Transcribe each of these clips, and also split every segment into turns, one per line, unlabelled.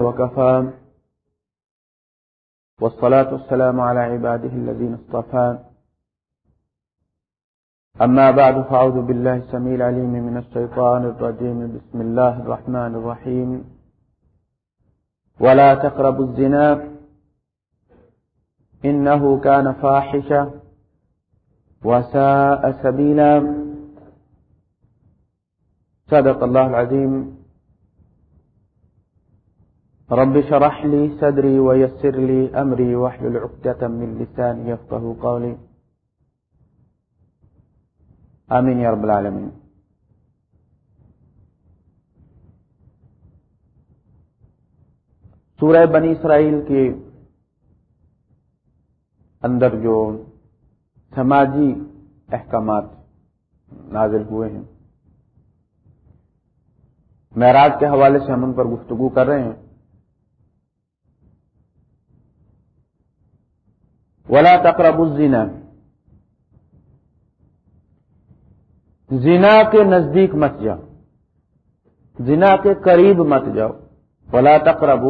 وكفى. والصلاة والسلام على عباده الذين اصطفى. أما بعد، فأعوذ بالله السميع العليم من الشيطان الرجيم. بسم الله الرحمن الرحيم. ولا تقربوا الزنا. إنه كان فاحشة وساء سبيلا. صدق الله العظيم. رب شرح لي صدري ويسر لي أمري واحلل عقدة من لساني يفقه قولي. آمين يا رب العالمين. سورہ بنی اسرائیل کے اندر جو سماجی احکامات نازل ہوئے ہیں، معراج کے حوالے سے ہم ان پر گفتگو کر رہے ہیں۔ ولا تقرب الزنا. زنا کے نزدیک مت جاؤ. زنا کے قریب مت جاؤ. ولا تقرب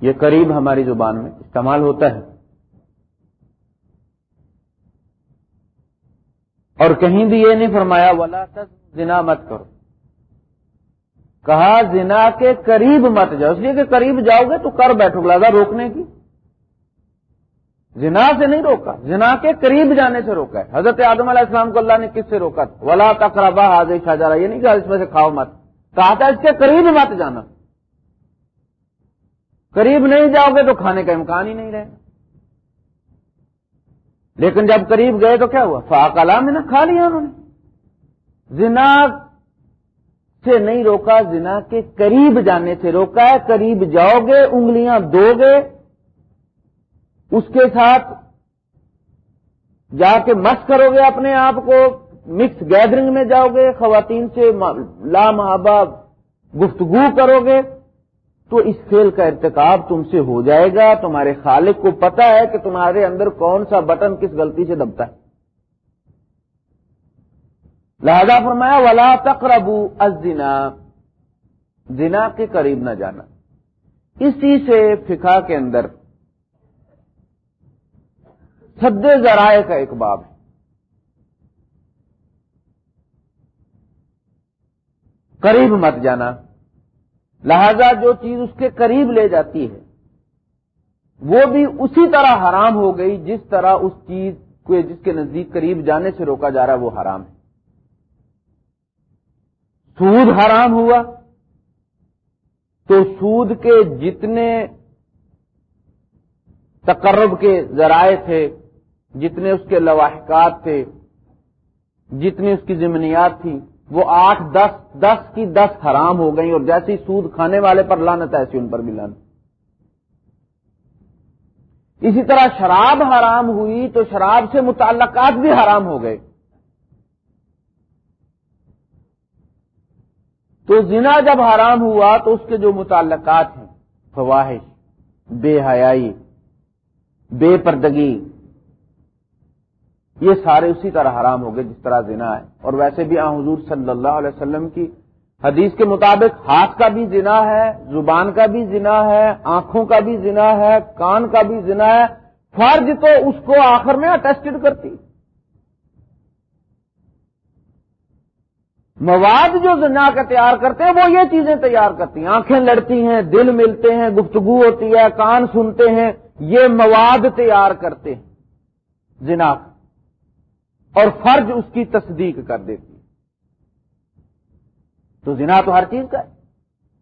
یہ قریب ہماری زبان میں استعمال ہوتا ہے. اور کہیں بھی یہ نہیں فرمایا ولا تک زنا مت کرو. کہا زنا کے قریب مت جاؤ. اس لیے کہ قریب جاؤ گے تو کر بیٹھو گلا روکنے کی. زنا سے نہیں روکا، زنا کے قریب جانے سے روکا ہے۔ حضرت آدم علیہ السلام کو اللہ نے کس سے روکا؟ تھا ولا تقربا حاضر شاہ یہ نہیں کہا اس میں سے کھاؤ مت۔ کہا تھا اس کے قریب مت جانا۔ قریب نہیں جاؤ گے تو کھانے کا امکان ہی نہیں رہے۔ لیکن جب قریب گئے تو کیا ہوا؟ فاق میں نے کھا لیا انہوں نے۔ زنا سے نہیں روکا، زنا کے قریب جانے سے روکا ہے۔ قریب جاؤ گے، انگلیاں دو گے۔ اس کے ساتھ جا کے مس کرو گے اپنے آپ کو مکس گیدرنگ میں جاؤ گے، خواتین سے لا محبا گفتگو کرو گے، تو اس کھیل کا ارتکاب تم سے ہو جائے گا۔ تمہارے خالق کو پتا ہے کہ تمہارے اندر کون سا بٹن کس غلطی سے دبتا ہے۔ لہذا فرمایا، ولا تقربو ازنا زنا کے قریب نہ جانا۔ اسی سے فکا کے اندر سد ذرائع کا ایک باب ہے۔ قریب مت جانا۔ لہذا جو چیز اس کے قریب لے جاتی ہے، وہ بھی اسی طرح حرام ہو گئی جس طرح اس چیز کو جس کے نزدیک قریب جانے سے روکا جا رہا ہے، وہ حرام ہے۔ سود حرام ہوا، تو سود کے جتنے تقرب کے ذرائع تھے جتنے اس کے لواحقات تھے، جتنی اس کی ضمنیات تھی، وہ آٹھ، دس دس کی دس حرام ہو گئی اور جیسی سود کھانے والے پر لانت ایسی ان پر بھی لانت اسی طرح شراب حرام ہوئی تو شراب سے متعلقات بھی حرام ہو گئے۔ تو زنا جب حرام ہوا تو اس کے جو متعلقات ہیں فواہش بے حیائی، بے پردگی یہ سارے اسی طرح حرام ہو گئے جس طرح زنا ہے۔ اور ویسے بھی آ حضور صلی اللہ علیہ وسلم کی حدیث کے مطابق ہاتھ کا بھی زنا ہے، زبان کا بھی زنا ہے، آنکھوں کا بھی زنا ہے، کان کا بھی زنا ہے۔ فرض تو اس کو آخر میں اٹیسٹڈ کرتی۔ مواد جو زنا کا تیار کرتے ہیں، وہ یہ چیزیں تیار کرتی ہیں۔ آنکھیں لڑتی ہیں، دل ملتے ہیں، گفتگو ہوتی ہے، کان سنتے ہیں، یہ مواد تیار کرتے ہیں۔ زنا کا۔ اور فرض اس کی تصدیق کر دیتی تو زنا تو ہر چیز کا ہے۔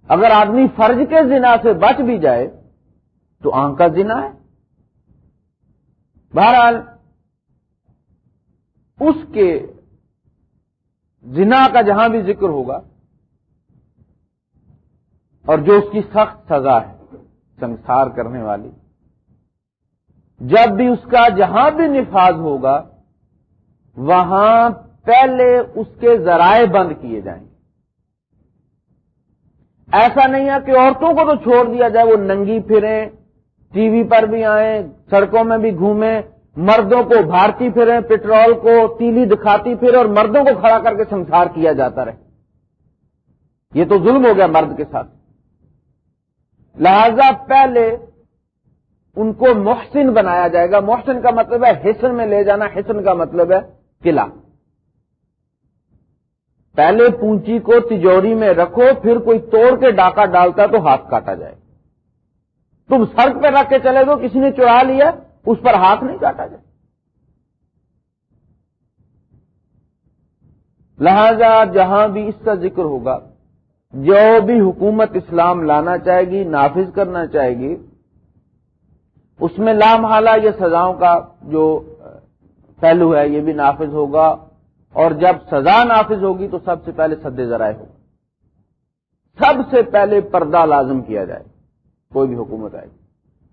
اگر آدمی فرض کے زنا سے بچ بھی جائے، تو آنکھ کا زنا ہے۔ بہرحال، اس کے زنا کا جہاں بھی ذکر ہوگا، اور جو اس کی سخت سزا ہے، سنسار کرنے والی، جب بھی اس کا جہاں بھی نفاذ ہوگا وہاں پہلے اس کے ذرائع بند کیے جائیں گے۔ ایسا نہیں ہے کہ عورتوں کو تو چھوڑ دیا جائے، وہ ننگی پھریں، ٹی وی پر بھی آئیں، سڑکوں میں بھی گھومیں، مردوں کو بھارتی پھریں پٹرول کو تیلی دکھاتی پھرے اور مردوں کو کھڑا کر کے سنسار کیا جاتا رہے۔ یہ تو ظلم ہو گیا مرد کے ساتھ۔ لہذا پہلے ان کو محسن بنایا جائے گا۔ محسن کا مطلب ہے حسن میں لے جانا، حسن کا مطلب ہے قلعہ۔ پہلے پونچی کو تجوری میں رکھو، پھر کوئی توڑ کے ڈاکہ ڈالتا تو ہاتھ کاٹا جائے۔ تم سڑک پہ رکھ کے چلے گو، کسی نے چڑا لیا، اس پر ہاتھ نہیں کاٹا جائے۔ لہذا جہاں بھی اس کا ذکر ہوگا، جو بھی حکومت اسلام لانا چاہے گی، نافذ کرنا چاہے گی، اس میں لامحالہ یہ سزاؤں کا جو پہلو ہے، یہ بھی نافذ ہوگا۔ اور جب سزا نافذ ہوگی تو سب سے پہلے سد ذرائع ہوگا۔ سب سے پہلے پردہ لازم کیا جائے، کوئی بھی حکومت آئے۔ گی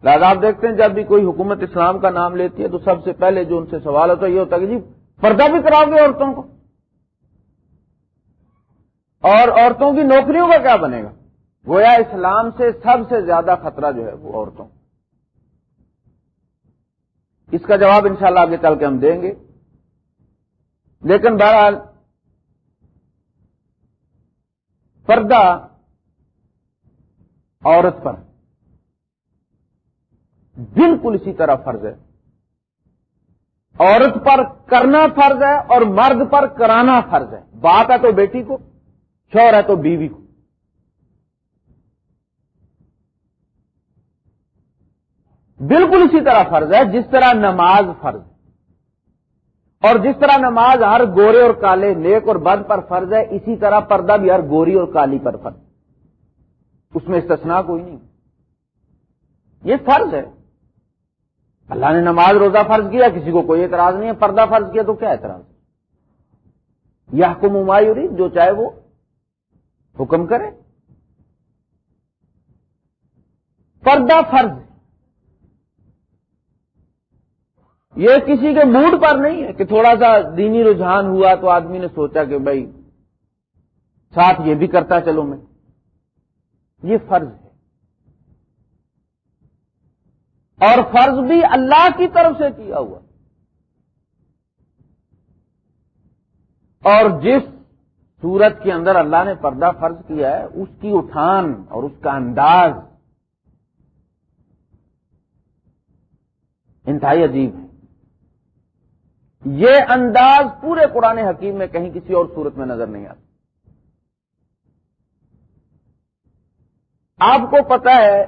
لہٰذا آپ دیکھتے ہیں، جب بھی کوئی حکومت اسلام کا نام لیتی ہے تو سب سے پہلے جو ان سے سوال ہوتا ہے، یہ ہوتا ہے کہ جی پردہ بھی کراؤ گے عورتوں کو؟ اور عورتوں کی نوکریوں کا کیا بنے گا؟ گویا اسلام سے سب سے زیادہ خطرہ جو ہے وہ عورتوں اس کا جواب انشاءاللہ آگے چل کے ہم دیں گے۔ لیکن بہرحال پردہ عورت پر بالکل اسی طرح فرض ہے۔ عورت پر کرنا فرض ہے اور مرد پر کرانا فرض ہے۔ بات ہے تو بیٹی کو شور ہے تو بیوی کو۔ بالکل اسی طرح فرض ہے، جس طرح نماز فرض۔ اور جس طرح نماز ہر گورے اور کالے نیک اور بد پر فرض ہے، اسی طرح پردہ بھی ہر گوری اور کالی پر فرض۔ اس میں استثناء کوئی نہیں۔ یہ فرض ہے۔ اللہ نے نماز روزہ فرض کیا، کسی کو کوئی اعتراض نہیں ہے، پردہ فرض کیا تو کیا اعتراض؟ یہ حکم ممایوری جو چاہے وہ حکم کرے۔ پردہ فرض۔ یہ کسی کے موڈ پر نہیں ہے کہ تھوڑا سا دینی رجحان ہوا تو آدمی نے سوچا کہ بھائی ساتھ یہ بھی کرتا چلو میں۔ یہ فرض ہے۔ اور فرض بھی اللہ کی طرف سے کیا ہوا۔ اور جس سورت کے اندر اللہ نے پردہ فرض کیا ہے، اس کی اٹھان اور اس کا انداز انتہائی عجیب ہے۔ یہ انداز پورے قرآن حکیم میں کہیں کسی اور صورت میں نظر نہیں آتا۔ آپ کو پتا ہے،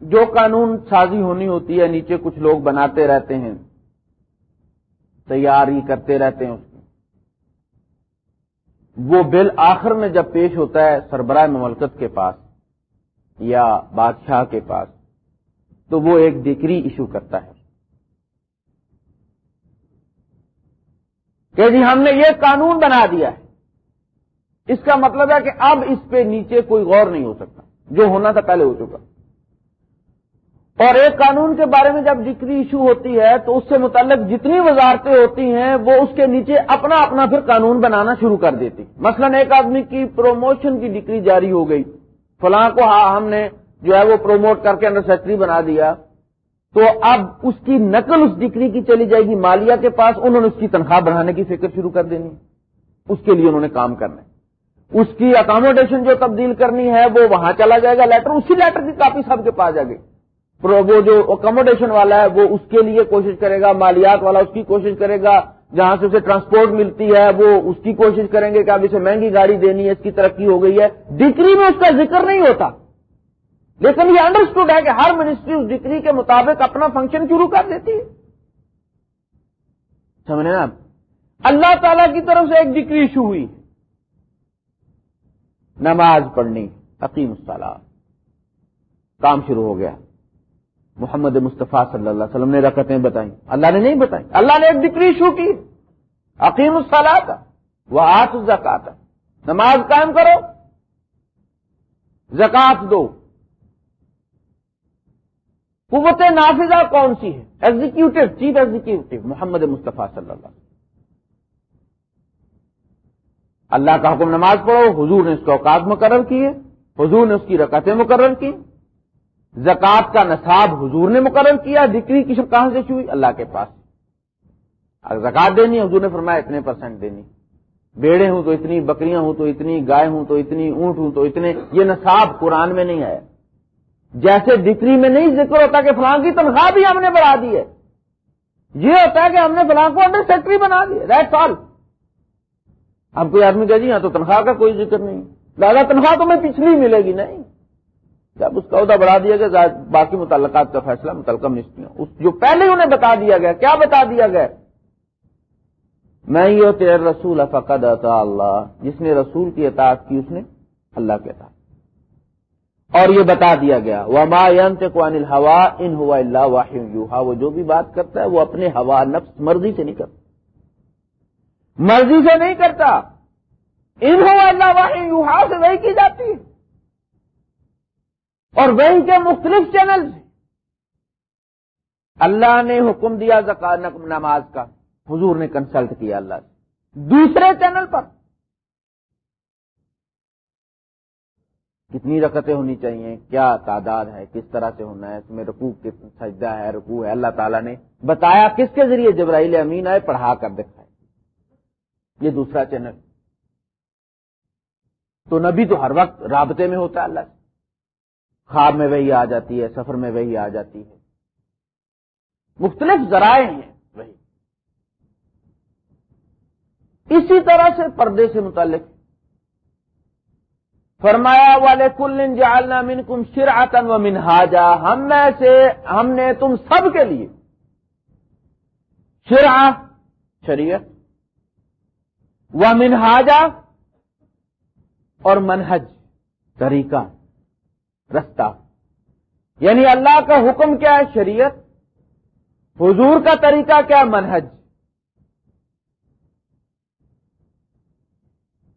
جو قانون سازی ہونی ہوتی ہے، نیچے کچھ لوگ بناتے رہتے ہیں، تیاری کرتے رہتے ہیں اس وہ بل آخر میں جب پیش ہوتا ہے سربراہ مملکت کے پاس یا بادشاہ کے پاس، تو وہ ایک ڈگری ایشو کرتا ہے۔ کہ جی ہم نے یہ قانون بنا دیا ہے۔ اس کا مطلب ہے کہ اب اس پہ نیچے کوئی غور نہیں ہو سکتا، جو ہونا تھا پہلے ہو چکا۔ اور ایک قانون کے بارے میں جب ڈگری ایشو ہوتی ہے، تو اس سے متعلق جتنی وزارتیں ہوتی ہیں، وہ اس کے نیچے اپنا اپنا پھر قانون بنانا شروع کر دیتی۔ مثلا ایک آدمی کی پروموشن کی ڈگری جاری ہو گئی۔ فلاں کو ہاں ہم نے جو ہے وہ پروموٹ کر کے انڈر سیکٹری بنا دیا۔ تو اب اس کی نقل اس ڈگری کی چلی جائے گی مالیہ کے پاس، انہوں نے اس کی تنخواہ بڑھانے کی فکر شروع کر دینی۔ اس کے لیے انہوں نے کام کرنا ہے۔ اس کی اکاموڈیشن جو تبدیل کرنی ہے، وہ وہاں چلا جائے گا لیٹر اسی لیٹر کی کاپی سب کے پاس جائے گی وہ جو اکوموڈیشن والا ہے، وہ اس کے لیے کوشش کرے گا، مالیات والا اس کی کوشش کرے گا۔ جہاں سے اسے ٹرانسپورٹ ملتی ہے، وہ اس کی کوشش کریں گے کہ اب اسے مہنگی گاڑی دینی ہے، اس کی ترقی ہو گئی ہے۔ ڈگری میں اس کا ذکر نہیں ہوتا۔ لیکن یہ انڈرسٹوڈ ہے کہ ہر منسٹری اس ڈگری کے مطابق اپنا فنکشن شروع کر دیتی ہے۔ سمجھے نا اللہ تعالی کی طرف سے ایک ڈگری ایشو ہوئی۔ نماز پڑھنی عقیم الصلاح کام شروع ہو گیا۔ محمد مصطفیٰ صلی اللہ علیہ وسلم نے رکعتیں بتائیں۔ اللہ نے نہیں بتائیں اللہ نے ایک ڈکری شو کی۔ عقیم الصلاح کا وہ آٹھ زکات نماز قائم کرو۔ زکات دو۔ قوت نافذہ کون سی ہے؟ Executive chief executive Muhammad Mustafa صلی اللہ علیہ وسلم۔ اللہ کا حکم نماز پڑھو، حضور نے اس کا اوقات مقرر کیے حضور نے اس کی رکعتیں مقرر کی۔ زکات کا نصاب حضور نے مقرر کیا، ڈگری کی شب کہاں سے ہوئی اللہ کے پاس۔ اگر زکات دینی حضور نے فرمایا اتنے پرسنٹ دینی۔ بیڑے ہوں تو اتنی، بکریاں ہوں تو اتنی، گائے ہوں تو اتنی، اونٹ ہوں تو اتنے۔ یہ نصاب قرآن میں نہیں آیا۔ جیسے ڈگری میں نہیں ذکر ہوتا کہ فلاں کی تنخواہ بھی ہم نے بڑھا دی ہے۔ یہ ہوتا ہے کہ ہم نے فلاں کو انڈر سیکٹری بنا دیا دیٹ آل اب کوئی آدمی کہ جی ہاں تو تنخواہ کا کوئی ذکر نہیں۔ زیادہ تنخواہ تو میں پچھلی ملے گی، نہیں۔ جب اس کا عہدہ بڑھا دیا گیا باقی متعلقات کا فیصلہ، متعلقہ منسٹریوں۔ جو پہلے انہیں بتا دیا گیا، کیا بتا دیا گیا؟ میں یہ تیر رسول فقد عطا اللہ۔ جس نے رسول کی اطاعت کی، اس نے اللہ کے اطاعت۔ اور یہ بتا دیا گیا۔ وہ ما انل ہوا ان ہوا اللہ واہ وہ جو بھی بات کرتا ہے وہ اپنے ہوا نفس مرضی سے نہیں کرتا۔ مرضی سے نہیں کرتا۔ ان ہوا اللہ واہ سے وہی کی جاتی ہے۔ اور وہی کے مختلف چینل اللہ نے حکم دیا زکات نماز کا۔ حضور نے کنسلٹ کیا اللہ سے۔ دوسرے چینل پر۔ کتنی رکتیں ہونی چاہیے؟ کیا تعداد ہے؟ کس طرح سے ہونا ہے؟ اس میں رکوع سجدہ ہے، رکوع ہے، اللہ تعالیٰ نے بتایا کس کے ذریعے جبرائیل امین آئے، پڑھا کر دکھائے۔ یہ دوسرا چینل۔ تو نبی تو ہر وقت رابطے میں ہوتا ہے اللہ سے۔ خواب میں وہی آ جاتی ہے، سفر میں وہی آ جاتی ہے۔ مختلف ذرائع ہیں وہی اسی طرح سے پردے سے متعلق۔ فرمایا والے کل جالنا من کم شر و منہاجا ہم میں سے ہم نے تم سب کے لیے شرع، شریعت و منہاجا اور منہج، طریقہ، رستہ۔ یعنی اللہ کا حکم کیا ہے؟ شریعت۔ حضور کا طریقہ کیا منہج۔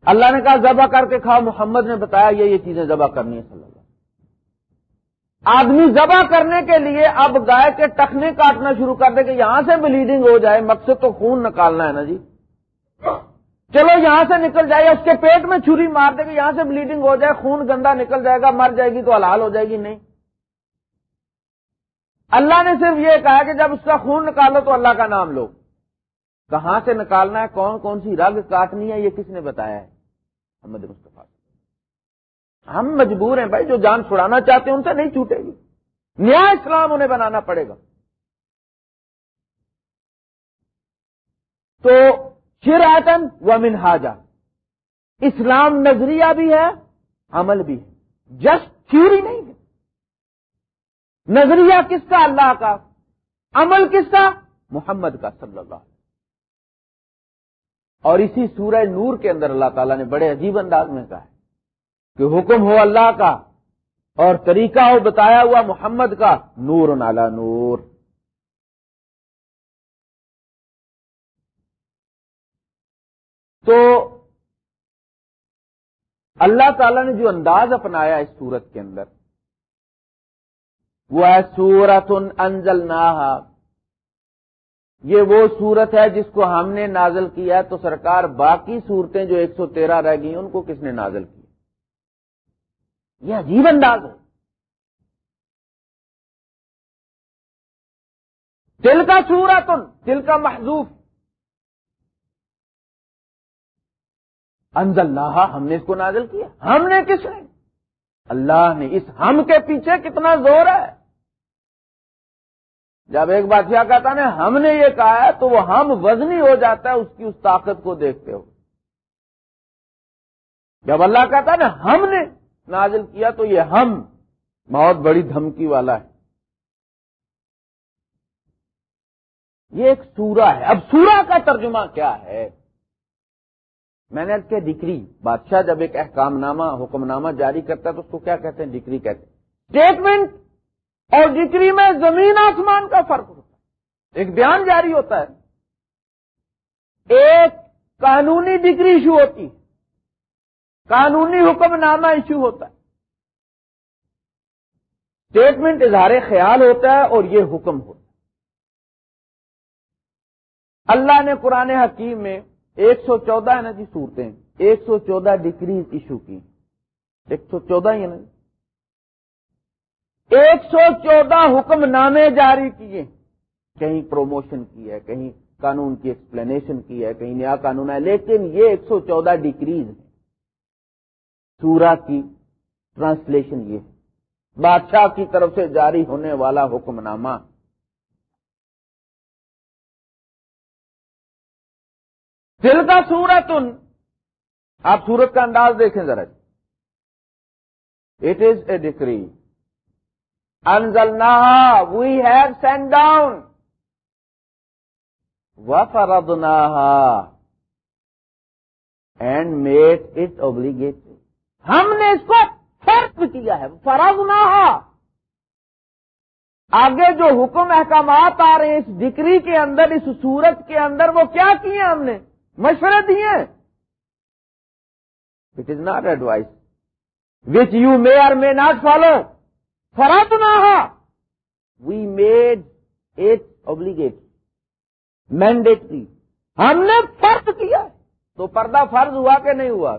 اللہ نے کہا ذبح کر کے کھاؤ، محمد نے بتایا یہ یہ چیزیں ذبح کرنی ہے صلی اللہ آدمی ذبح کرنے کے لیے اب گائے کے ٹکنے کاٹنا شروع کر دے کہ یہاں سے بلیڈنگ ہو جائے، مقصد تو خون نکالنا ہے نا جی۔ چلو یہاں سے نکل جائے، اس کے پیٹ میں چھری مار دے کہ یہاں سے بلیڈنگ ہو جائے، خون گندا نکل جائے گا، مر جائے گی تو حلال ہو جائے گی، نہیں۔ اللہ نے صرف یہ کہا کہ جب اس کا خون نکالو تو اللہ کا نام لو۔ کہاں سے نکالنا ہے؟ کون کون سی رگ کاٹنی ہے؟ یہ کس نے بتایا ہے؟ محمد مصطفیٰ۔ ہم مجبور ہیں بھائی، جو جان چھڑانا چاہتے ہیں ان سے نہیں چھوٹے گی۔ نیا اسلام انہیں بنانا پڑے گا۔ تو شرعتن و منہاجا۔ اسلام نظریہ بھی ہے، عمل بھی ہے۔ جسٹ تھیوری نہیں ہے۔ نظریہ کس کا؟ اللہ کا۔ عمل کس کا؟ محمد کا، صلی اللہ علیہ اور اسی سورہ نور کے اندر اللہ تعالیٰ نے بڑے عجیب انداز میں کہا ہے کہ حکم ہو اللہ کا اور طریقہ ہو بتایا ہوا محمد کا نور نالا نور۔ تو اللہ تعالیٰ نے جو انداز اپنایا اس سورت کے اندر، وہ ہے سورت انزل یہ وہ صورت ہے جس کو ہم نے نازل کیا ہے، تو سرکار باقی صورتیں جو ایک سو تیرہ رہ گئی ان کو کس نے نازل کیا؟ یہ عجیب انداز ہے۔ دل کا سورت دل کا محضوف۔ انزل اللہ ہم نے اس کو نازل کیا۔ ہم نے کس نے؟ اللہ نے۔ اس ہم کے پیچھے کتنا زور ہے۔ جب ایک بادشاہ کہتا نا ہم نے یہ کہا ہے، تو وہ ہم وزنی ہو جاتا ہے، اس کی اس طاقت کو دیکھتے ہو جب اللہ کہتا نا ہم نے نازل کیا، تو یہ ہم بہت بڑی دھمکی والا ہے۔ یہ ایک سورہ ہے۔ اب سورہ کا ترجمہ کیا ہے؟ میں نے کہ ڈگری۔ بادشاہ جب ایک احکام نامہ حکم نامہ جاری کرتا ہے، تو اس کو کیا کہتے ہیں؟ ڈگری کہتے ہیں۔ اسٹیٹمنٹ اور ڈگری میں زمین آسمان کا فرق ہوتا ہے، ایک بیان جاری ہوتا ہے۔ ایک قانونی ڈگری ایشو ہوتی قانونی حکم نامہ ایشو ہوتا ہے۔ اسٹیٹمنٹ اظہار خیال ہوتا ہے اور یہ حکم ہوتا ہے۔ اللہ نے قرآن حکیم میں ایک سو چودہ ہے نا جی صورتیں، ایک سو چودہ ڈگریز ایشو کی۔ ایک سو چودہ ہی ہے نا جی ایک سو چودہ حکم نامے جاری کیے۔ کہیں پروموشن کی ہے، کہیں قانون کی ایکسپلینیشن کی ہے، کہیں نیا قانون ہے، لیکن یہ ایک سو چودہ ڈگریز ہے سورا کی ٹرانسلیشن یہ بادشاہ کی طرف سے جاری ہونے والا حکم نامہ دل کا سورت ان آپ سورت کا انداز دیکھیں ذرا اٹ از اے ڈکری انزلنا وی ہیو سینڈ ڈاؤن و فرنا اینڈ میڈ اٹ اوبلیگیٹ ہم نے اس کو فرق کیا ہے. فرض آگے جو حکم احکامات آ رہے ہیں اس ڈگری کے اندر، اس صورت کے اندر، وہ کیا کیے ہم نے؟ مشورے دیے. It is not advice which you may or may not follow فرض نہ we made it obligate mandatory ہم نے فرض کیا۔ تو پردہ فرض ہوا کہ نہیں ہوا؟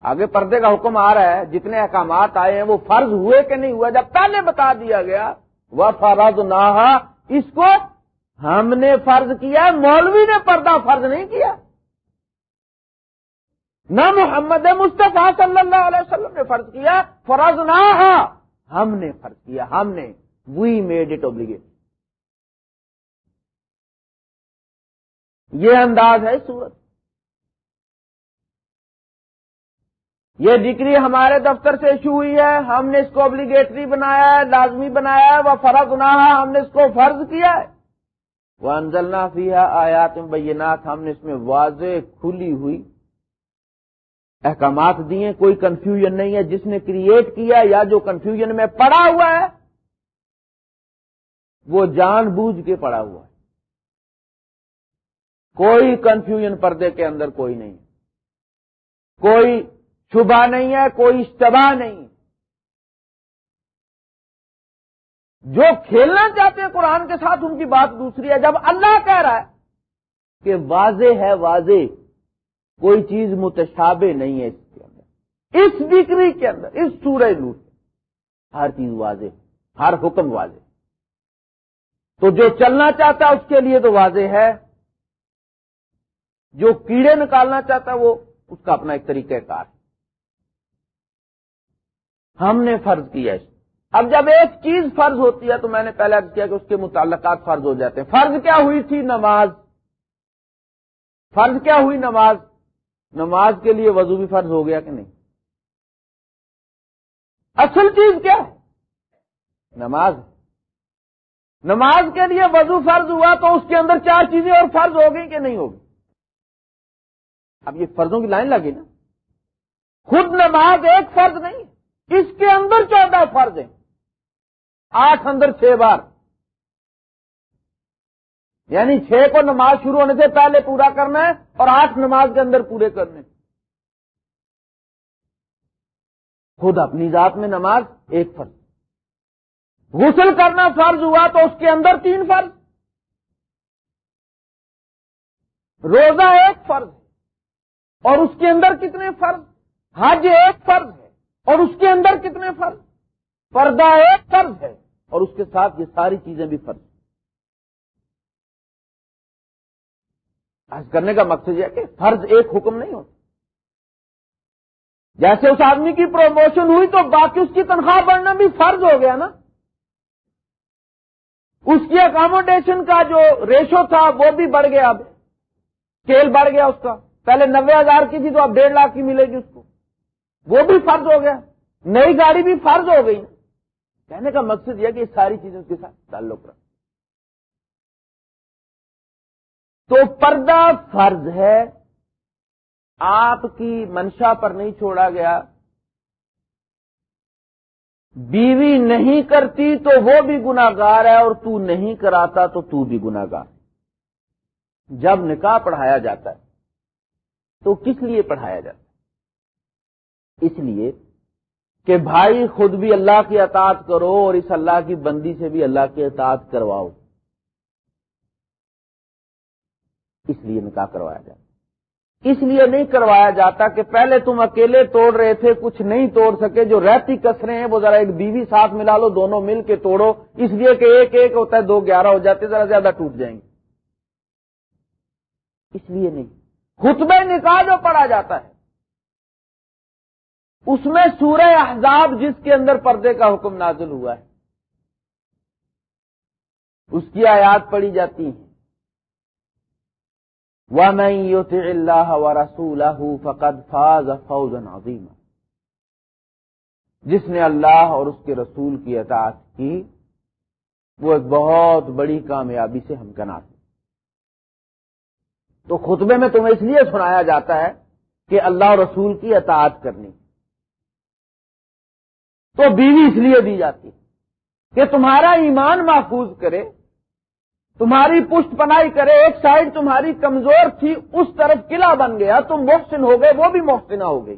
آگے پردے کا حکم آ رہا ہے، جتنے احکامات آئے ہیں وہ فرض ہوئے کہ نہیں ہوا؟ جب پہلے بتا دیا گیا، وہ فرض نہ اس کو ہم نے فرض کیا، مولوی نے پردہ فرض نہیں کیا۔ نہ محمد مصطفیٰ صلی اللہ علیہ وسلم نے فرض کیا، فرض نہ ہم نے فرض کیا، ہم نے۔ وی میڈ اٹ اوبلیگیٹ یہ انداز ہے سورت۔ یہ ڈگری ہمارے دفتر سے ایشو ہوئی ہے، ہم نے اس کو ابلیگیٹری بنایا ہے، لازمی بنایا ہے، وہ فرض نہ ہم نے اس کو فرض کیا ہے۔ وہ انزلنا فیا آیات بینات ہم نے اس میں واضح کھلی ہوئی احکامات دیے، کوئی کنفیوژن نہیں ہے، جس نے کریٹ کیا یا جو کنفیوژن میں پڑا ہوا ہے، وہ جان بوجھ کے پڑا ہوا ہے۔ کوئی کنفیوژن پردے کے اندر کوئی نہیں۔ کوئی شبہ نہیں ہے، کوئی اشتباہ نہیں۔ جو کھیلنا چاہتے ہیں قرآن کے ساتھ، ان کی بات دوسری ہے۔ جب اللہ کہہ رہا ہے کہ واضح ہے، واضح۔ کوئی چیز متشابہ نہیں ہے اس کے اندر۔ اس ڈگری کے اندر، اس سورہ نور ہر چیز واضح، ہر حکم واضح۔ تو جو چلنا چاہتا ہے اس کے لیے تو واضح ہے۔ جو کیڑے نکالنا چاہتا ہے وہ اس کا اپنا ایک طریقہ کار ہے۔ ہم نے فرض کیا اس اب جب ایک چیز فرض ہوتی ہے تو میں نے پہلے کیا کہ اس کے متعلقات فرض ہو جاتے ہیں۔ فرض کیا ہوئی تھی؟ نماز۔ فرض کیا ہوئی؟ نماز۔ نماز کے لیے وضو بھی فرض ہو گیا کہ نہیں؟ اصل چیز کیا ہے؟ نماز۔ نماز کے لیے وضو فرض ہوا تو اس کے اندر چار چیزیں اور فرض ہو گئی کہ نہیں ہوگی اب یہ فرضوں کی لائن لگی نا۔ خود نماز ایک فرض نہیں، اس کے اندر چودہ فرض ہیں۔ آٹھ اندر چھ بار۔ یعنی چھ کو نماز شروع ہونے سے پہلے پورا کرنا ہے اور آٹھ نماز کے اندر پورے کرنے خود اپنی ذات میں نماز ایک فرض۔ غسل کرنا فرض ہوا تو اس کے اندر تین فرض۔ روزہ ایک فرض اور اس کے اندر کتنے فرض؟ حج ایک فرض ہے اور اس کے اندر کتنے فرض؟ پردہ ایک فرض ہے اور اس کے ساتھ یہ ساری چیزیں بھی فرض۔ آج کرنے کا مقصد یہ ہے کہ فرض ایک حکم نہیں ہوتا۔ جیسے اس آدمی کی پروموشن ہوئی تو باقی اس کی تنخواہ بڑھنا بھی فرض ہو گیا نا۔ اس کی اکاموڈیشن کا جو ریشو تھا وہ بھی بڑھ گیا اب۔ اسکیل بڑھ گیا اس کا۔ پہلے نوے ہزار کی تھی تو اب ڈیڑھ لاکھ کی ملے گی اس کو۔ وہ بھی فرض ہو گیا۔ نئی گاڑی بھی فرض ہو گئی۔ کہنے کا مقصد یہ کہ ساری چیزیں اس کے ساتھ تعلق رکھ تو پردہ فرض ہے۔ آپ کی منشا پر نہیں چھوڑا گیا۔ بیوی نہیں کرتی تو وہ بھی گناگار ہے اور تو نہیں کراتا تو تو بھی گناگار جب نکاح پڑھایا جاتا ہے، تو کس لیے پڑھایا جاتا ہے؟ اس لیے کہ بھائی خود بھی اللہ کی اطاعت کرو اور اس اللہ کی بندی سے بھی اللہ کی اطاعت کرواؤ۔ اس لیے نکاح کروایا جاتا اس لیے نہیں کروایا جاتا کہ پہلے تم اکیلے توڑ رہے تھے، کچھ نہیں توڑ سکے، جو رہتی کسرے ہیں وہ ذرا ایک بیوی ساتھ ملا لو، دونوں مل کے توڑو۔ اس لیے کہ ایک ایک ہوتا ہے، دو گیارہ ہو جاتے ذرا زیادہ ٹوٹ جائیں گے۔ اس لیے نہیں۔ خطبہ نکاح جو پڑا جاتا ہے، اس میں سورہ احزاب جس کے اندر پردے کا حکم نازل ہوا ہے، اس کی آیات پڑھی جاتی ہیں۔ وَمَن اللہ و رسول فقد فاز فوزا عظیما جس نے اللہ اور اس کے رسول کی اطاعت کی، وہ ایک بہت بڑی کامیابی سے ہمکنار ہے تو خطبے میں تمہیں اس لیے سنایا جاتا ہے کہ اللہ اور رسول کی اطاعت کرنی۔ تو بیوی اس لیے دی جاتی ہے کہ تمہارا ایمان محفوظ کرے تمہاری پشت پنائی کرے، ایک سائڈ تمہاری کمزور تھی، اس طرف قلعہ بن گیا، تم محسن ہو گئے، وہ بھی محسنہ ہو گئی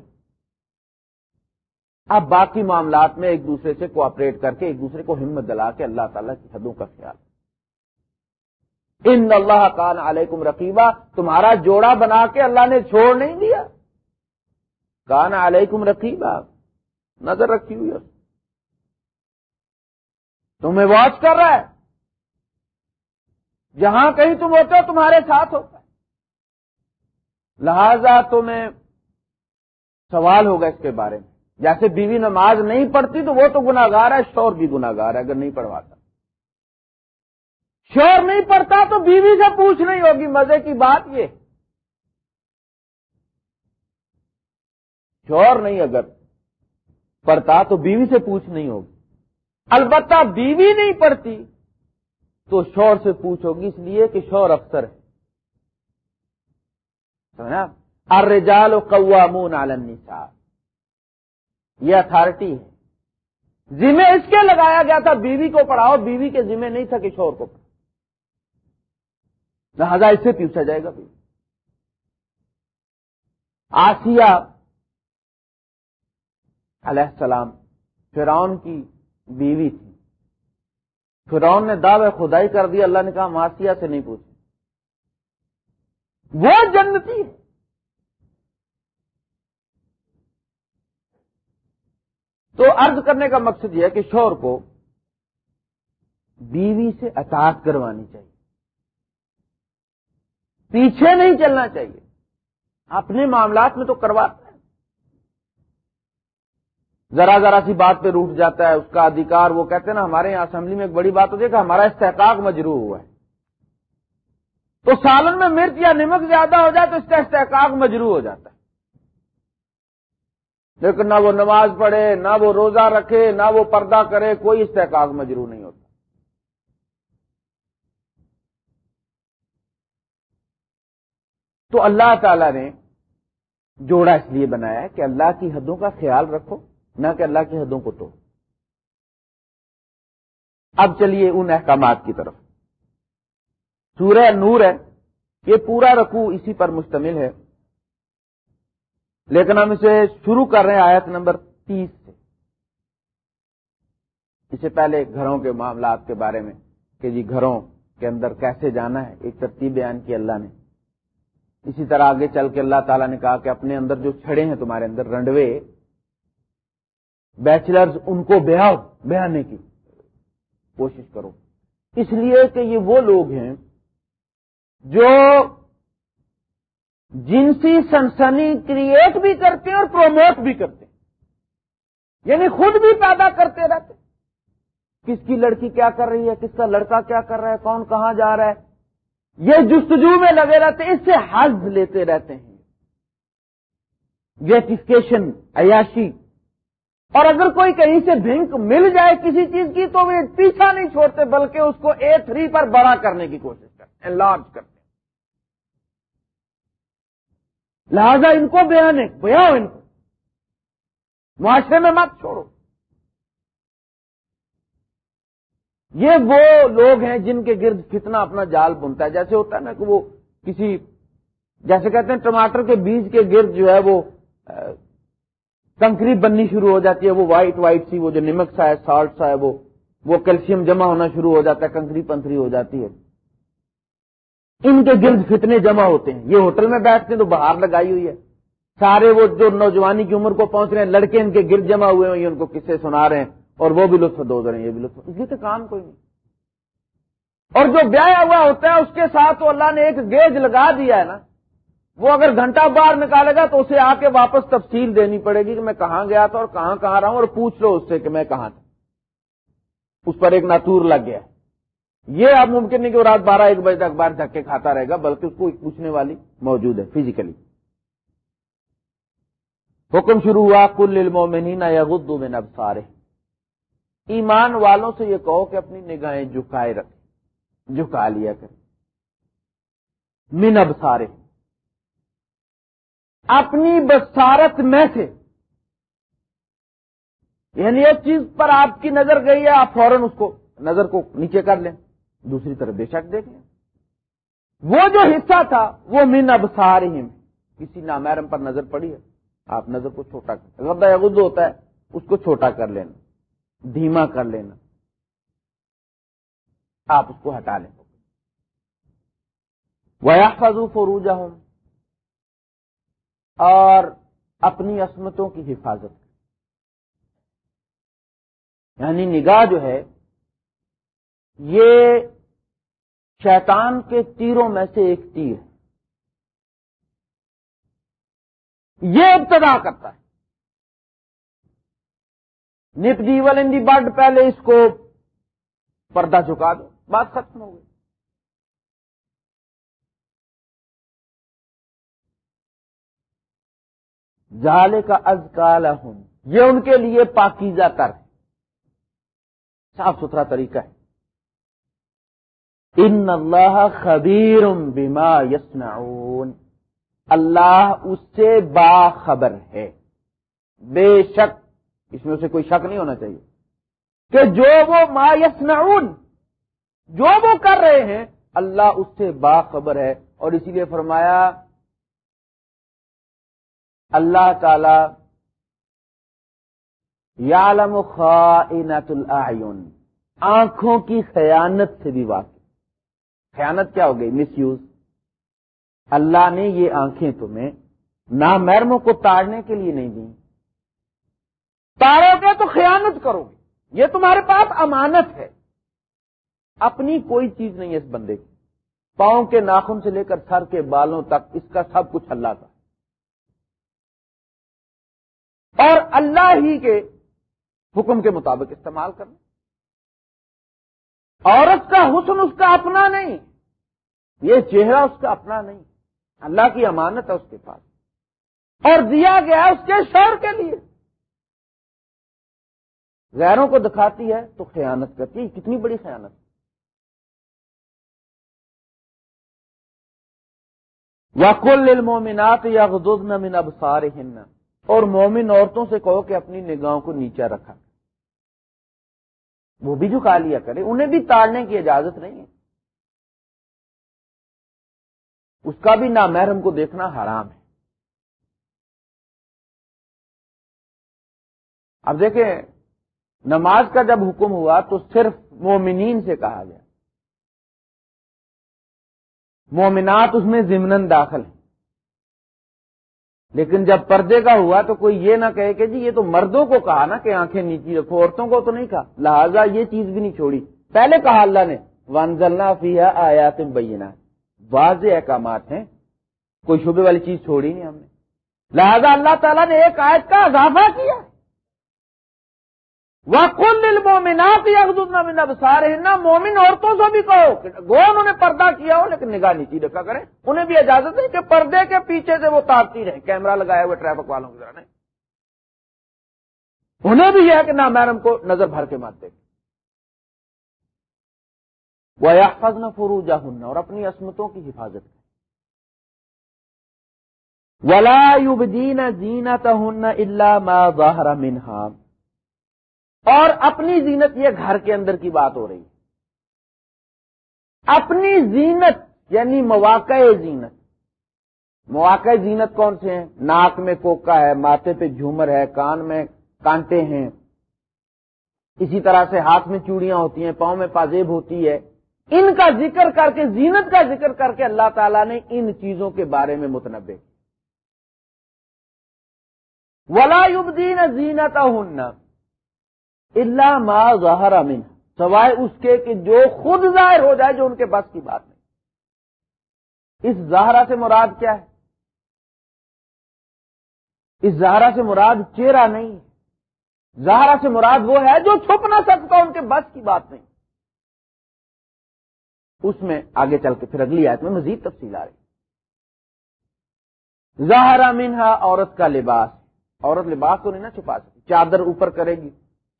اب باقی معاملات میں ایک دوسرے سے کوآپریٹ کر کے، ایک دوسرے کو ہمت دلا کے اللہ تعالیٰ کی حدوں کا خیال۔ ان اللہ کان علیکم رقیبہ تمہارا جوڑا بنا کے اللہ نے چھوڑ نہیں دیا۔ کان علیکم رقیبہ نظر رکھی ہوئی تمہیں واچ کر رہا ہے۔ جہاں کہیں تم ہوتے ہو، تمہارے ساتھ ہوتا ہے۔ لہذا تمہیں سوال ہوگا اس کے بارے میں۔ جیسے بیوی نماز نہیں پڑھتی تو وہ تو گناگار ہے، شور بھی گناگار ہے، اگر نہیں پڑھواتا۔ شور نہیں پڑھتا تو بیوی سے پوچھ نہیں ہوگی، مزے کی بات یہ۔ شور نہیں اگر پڑھتا تو بیوی سے پوچھ نہیں ہوگی۔ البتہ بیوی نہیں پڑھتی تو شور سے پوچھو گی اس لیے کہ شور افسر ہے۔ ارجال قوامون علی النساء۔ یہ اتارٹی ہے۔ ذمہ اس کے لگایا گیا تھا، بیوی کو پڑھاؤ، بیوی کے ذمہ نہیں تھا کہ شور کو پڑھاؤ۔ لہذا اس سے پوچھا جائے گا بھی۔ آسیہ علیہ السلام، فرعون کی بیوی تھی۔ فرعون نے دعوے خدائی کر دیا اللہ نے کہا ماسیہ سے نہیں پوچھی وہ جنتی ہے۔ تو ارض کرنے کا مقصد یہ ہے کہ شور کو بیوی سے اطاعت کروانی چاہیے۔ پیچھے نہیں چلنا چاہیے۔ اپنے معاملات میں تو کرواتا ہے ذرا ذرا سی بات پہ روٹ جاتا ہے، اس کا ادھیکار وہ کہتے ہیں نا، ہمارے یہاں اسمبلی میں ایک بڑی بات ہوتی ہے کہ ہمارا استحقاق مجروح ہوا ہے۔ تو سالن میں مرچ یا نمک زیادہ ہو جائے تو اس کا استحقاق مجروح ہو جاتا ہے۔ لیکن نہ وہ نماز پڑھے، نہ وہ روزہ رکھے، نہ وہ پردہ کرے، کوئی استحقاق مجروح نہیں ہوتا۔ تو اللہ تعالی نے جوڑا اس لیے بنایا ہے کہ اللہ کی حدوں کا خیال رکھو۔ نہ کہ اللہ کی حدوں کو تو۔ اب چلیے ان احکامات کی طرف۔ سورہ نور ہے، یہ پورا رکوع اسی پر مشتمل ہے۔ لیکن ہم اسے شروع کر رہے ہیں آیت نمبر تیس سے۔ اس سے پہلے گھروں کے معاملات کے بارے میں کہ جی گھروں کے اندر کیسے جانا ہے، ایک ترتیب بیان کی اللہ نے۔ اسی طرح آگے چل کے اللہ تعالیٰ نے کہا کہ اپنے اندر جو چھڑے ہیں تمہارے اندر، رنڈوے بیچلرز ان کو بیاؤ بیانے کی۔ کوشش کرو۔ اس لیے کہ یہ وہ لوگ ہیں جو جنسی سنسنی کریٹ بھی کرتے ہیں اور پروموٹ بھی کرتے ہیں۔ یعنی خود بھی پیدا کرتے رہتے کس کی لڑکی کیا کر رہی ہے؟ کس کا لڑکا کیا کر رہا ہے؟ کون کہاں جا رہا ہے؟ یہ جستجو میں لگے رہتے اس سے حز لیتے رہتے ہیں۔ گریٹیفکیشن عیاشی اور اگر کوئی کہیں سے بھنک مل جائے کسی چیز کی تو وہ پیچھا نہیں چھوڑتے بلکہ اس کو اے تھری پر بڑا کرنے کی کوشش کرتے ہیں لارج کرتے ہیں۔ لہذا ان کو بیان ہے بیا ان کو۔ معاشرے میں مت چھوڑو۔ یہ وہ لوگ ہیں جن کے گرد کتنا اپنا جال بنتا ہے۔ جیسے ہوتا ہے نا کہ وہ کسی، جیسے کہتے ہیں ٹماٹر کے بیج کے گرد جو ہے وہ کنکری بننی شروع ہو جاتی ہے، وہ وائٹ وائٹ سی، وہ جو نمک سا ہے سالٹ سا ہے، وہ وہ کیلشیم جمع ہونا شروع ہو جاتا ہے کنکری پنتری ہو جاتی ہے۔ ان کے گرد فتنے جمع ہوتے ہیں۔ یہ ہوٹل میں بیٹھتے ہیں تو باہر لگائی ہوئی ہے۔ سارے وہ جو نوجوانی کی عمر کو پہنچ رہے ہیں، لڑکے ان کے گرد جمع ہوئے ہیں ان کو کسے سنا رہے ہیں اور وہ بھی لطف دو رہے ہیں، یہ بھی لطف اس لیے تو کام کوئی نہیں۔ اور جو بیاہ ہوا ہوتا ہے، اس کے ساتھ تو اللہ نے ایک گیج لگا دیا ہے نا۔ وہ اگر گھنٹہ باہر نکالے گا تو اسے آ کے واپس تفصیل دینی پڑے گی کہ میں کہاں گیا تھا اور کہاں کہاں رہا ہوں اور پوچھ لو اس سے کہ میں کہاں تھا۔ اس پر ایک ناتور لگ گیا۔ یہ اب ممکن نہیں کہ وہ رات بارہ ایک بجے تک باہر دھکے کھاتا رہے گا، بلکہ اس کو پوچھنے والی موجود ہے فزیکلی حکم شروع ہوا کل المومنین یغضوا من ابصارہ ایمان والوں سے یہ کہو کہ اپنی نگاہیں جھکائے رکھیں، جھکا لیا کریں۔ من ابصارہ اپنی بسارت میں سے۔ یعنی ایک چیز پر آپ کی نظر گئی ہے، آپ فوراً اس کو نظر کو نیچے کر لیں۔ دوسری طرف بے شک دیکھ لیں وہ جو حصہ تھا، وہ من ابسار ہی کسی نامحرم پر نظر پڑی ہے۔ آپ نظر کو چھوٹا کر غدہ غد ہوتا ہے، اس کو چھوٹا کر لینا۔ دھیما کر لینا۔ آپ اس کو ہٹا لیں۔ ویا فضو فروجا ہوں اور اپنی عصمتوں کی حفاظت یعنی نگاہ جو ہے، یہ شیطان کے تیروں میں سے ایک تیر ہے۔ یہ ابتدا کرتا ہے۔ نپ دیول ان دی بڈ پہلے اس کو پردہ چکا دو، بات ختم ہو گئی۔ جالے کا از کالا ہوں یہ ان کے لیے پاکیزہ تر ہے۔ صاف ستھرا طریقہ ہے۔ ان اللہ خبیر بما یسنعون اللہ اس سے باخبر ہے۔ بے شک، اس میں اسے کوئی شک نہیں ہونا چاہیے۔ کہ جو وہ ما یسنعون جو وہ کر رہے ہیں، اللہ اس سے باخبر ہے۔ اور اسی لیے فرمایا اللہ تعالی یعلم خائنت الاعین آنکھوں کی خیانت سے بھی واقع خیانت کیا ہو گئی؟ مس یوز اللہ نے یہ آنکھیں تمہیں نامرموں کو تاڑنے کے لیے نہیں دی تاڑو گے تو خیانت کرو گے۔ یہ تمہارے پاس امانت ہے۔ اپنی کوئی چیز نہیں ہے اس بندے کی۔ پاؤں کے ناخن سے لے کر سر کے بالوں تک اس کا سب کچھ اللہ کا۔ اللہ ہی کے حکم کے مطابق استعمال کرنا۔ عورت کا حسن اس کا اپنا نہیں، یہ چہرہ اس کا اپنا نہیں۔ اللہ کی امانت ہے اس کے پاس۔ اور دیا گیا اس کے شور کے لیے۔ غیروں کو دکھاتی ہے تو خیانت کرتی ہے، کتنی بڑی خیانت۔ وکل المومنات یا غدن من اب سارے اور مومن عورتوں سے کہو کہ اپنی نگاہوں کو نیچا رکھا۔ وہ بھی جھکا لیا کرے، انہیں بھی تاڑنے کی اجازت نہیں ہے۔ اس کا بھی نامحرم کو دیکھنا حرام ہے۔ اب دیکھیں، نماز کا جب حکم ہوا تو صرف مومنین سے کہا گیا۔ مومنات اس میں ضمن داخل ہیں۔ لیکن جب پردے کا ہوا تو کوئی یہ نہ کہے کہ جی یہ تو مردوں کو کہا نا کہ آنکھیں نیچی رکھو، عورتوں کو تو نہیں کہا۔ لہذا یہ چیز بھی نہیں چھوڑی۔ پہلے کہا اللہ نے ونزلنا فی آیات بینہ واضح احکامات ہیں۔ کوئی شبے والی چیز چھوڑی نہیں ہم نے۔ لہذا اللہ تعالیٰ نے ایک آیت کا اضافہ کیا۔ وہ کل دل مومنات سارے نہ مومن عورتوں سے بھی کہو گو انہوں نے پردہ کیا ہو لیکن نگاہ نیچی رکھا کریں۔ انہیں بھی اجازت ہے کہ پردے کے پیچھے سے وہ تارتی رہے کیمرہ لگائے ہوئے ٹریفک والوں کی طرح نہیں۔ انہیں بھی یہ ہے کہ نہ میرم کو نظر بھر کے مات دے وہ یافظ نہ فروجا اور اپنی عصمتوں کی حفاظت کریں۔ ولا یبدین زینت ہن اللہ ما ظاہر منہا اور اپنی زینت یہ گھر کے اندر کی بات ہو رہی اپنی زینت یعنی مواقع زینت۔ مواقع زینت کون سے ہیں؟ ناک میں کوکا ہے، ماتھے پہ جھومر ہے، کان میں کانٹے ہیں۔ اسی طرح سے ہاتھ میں چوڑیاں ہوتی ہیں، پاؤں میں پازیب ہوتی ہے۔ ان کا ذکر کر کے، زینت کا ذکر کر کے اللہ تعالیٰ نے ان چیزوں کے بارے میں متنوع ولا یبدین زینت اللہ ما ظاہر امین سوائے اس کے کہ جو خود ظاہر ہو جائے جو ان کے بس کی بات نہیں۔ اس زہرا سے مراد کیا ہے؟ اس زہرا سے مراد چہرہ نہیں زہرا سے مراد وہ ہے جو چھپ نہ سکتا ان کے بس کی بات نہیں۔ اس میں آگے چل کے پھر اگلی آیت میں مزید تفصیل آ رہی زہرا منہا، عورت کا لباس۔ عورت لباس تو نہیں نا چھپا سکتی، چادر اوپر کرے گی۔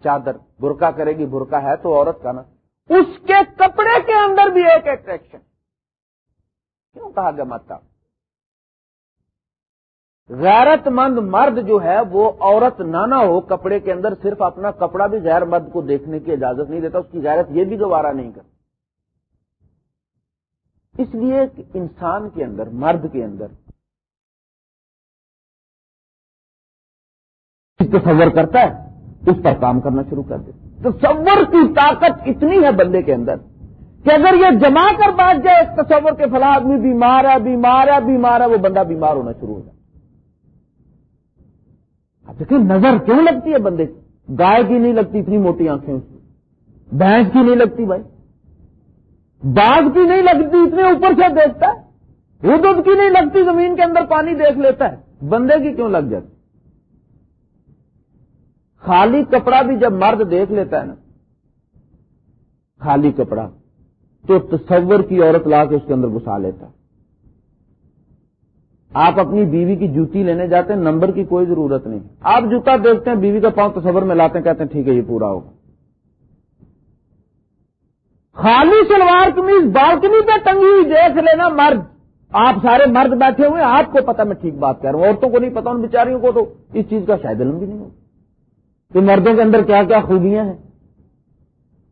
چادر برکا کرے گی برکا ہے تو عورت کا نا۔ اس کے کپڑے کے اندر بھی ایک اٹریکشن کیوں کہا گیا مت غیرت مند مرد جو ہے وہ عورت نہ نہ ہو، کپڑے کے اندر صرف اپنا کپڑا بھی غیر مرد کو دیکھنے کی اجازت نہیں دیتا، اس کی غیرت یہ بھی گوارا نہیں کرتا۔ اس لیے کہ انسان کے اندر، مرد کے اندر تصور کرتا ہے۔ اس پر کام کرنا شروع کر دے۔ تصور کی طاقت اتنی ہے بندے کے اندر کہ اگر یہ جما کر بات جائے، اس تصور کے فلاح آدمی بیمار ہے بیمار ہے بیمار ہے، وہ بندہ بیمار ہونا شروع ہو جائے۔ اب دیکھیں، نظر کیوں لگتی ہے بندے کی؟ گائے کی نہیں لگتی اتنی موٹی آنکھیں اس کی۔ بھینس کی نہیں لگتی بھائی۔ باغ کی نہیں لگتی، اتنے اوپر سے دیکھتا ہے۔ ردود کی نہیں لگتی، زمین کے اندر پانی دیکھ لیتا ہے۔ بندے کی کیوں لگ جاتی؟ خالی کپڑا بھی جب مرد دیکھ لیتا ہے نا، خالی کپڑا، تو تصور کی عورت لا کے اس کے اندر گھسا لیتا ہے۔ آپ اپنی بیوی کی جوتی لینے جاتے ہیں، نمبر کی کوئی ضرورت نہیں۔ آپ جوتا دیکھتے ہیں، بیوی کا پاؤں تصور میں لاتے ہیں، کہتے ہیں، ٹھیک ہے، یہ پورا ہوگا۔ خالی سلوار کمیز بالکنی پہ ٹنگی دیکھ لینا مرد۔ آپ سارے مرد بیٹھے ہوئے آپ کو پتا میں ٹھیک بات کہہ رہا ہوں، عورتوں کو نہیں پتا ان بیچاریوں کو تو اس چیز کا شاید علم بھی نہیں ہوگا۔ کہ مردوں کے اندر کیا کیا خوبیاں ہیں؟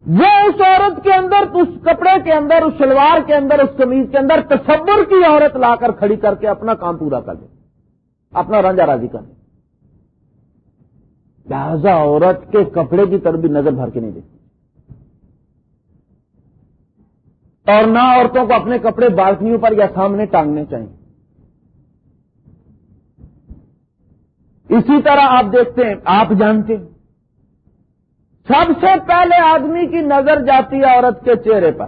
وہ اس عورت کے اندر، اس کپڑے کے اندر، اس شلوار کے اندر، اس کمیز کے اندر تصور کی عورت لا کر کھڑی کر کے اپنا کام پورا کر دے اپنا رنجا راضی کر دے لہذا عورت کے کپڑے کی طرف بھی نظر بھر کے نہیں دیتی اور نہ عورتوں کو اپنے کپڑے بالکنیوں پر یا سامنے ٹانگنے چاہیے۔ اسی طرح آپ دیکھتے ہیں، آپ جانتے ہیں۔ سب سے پہلے آدمی کی نظر جاتی ہے عورت کے چہرے پر۔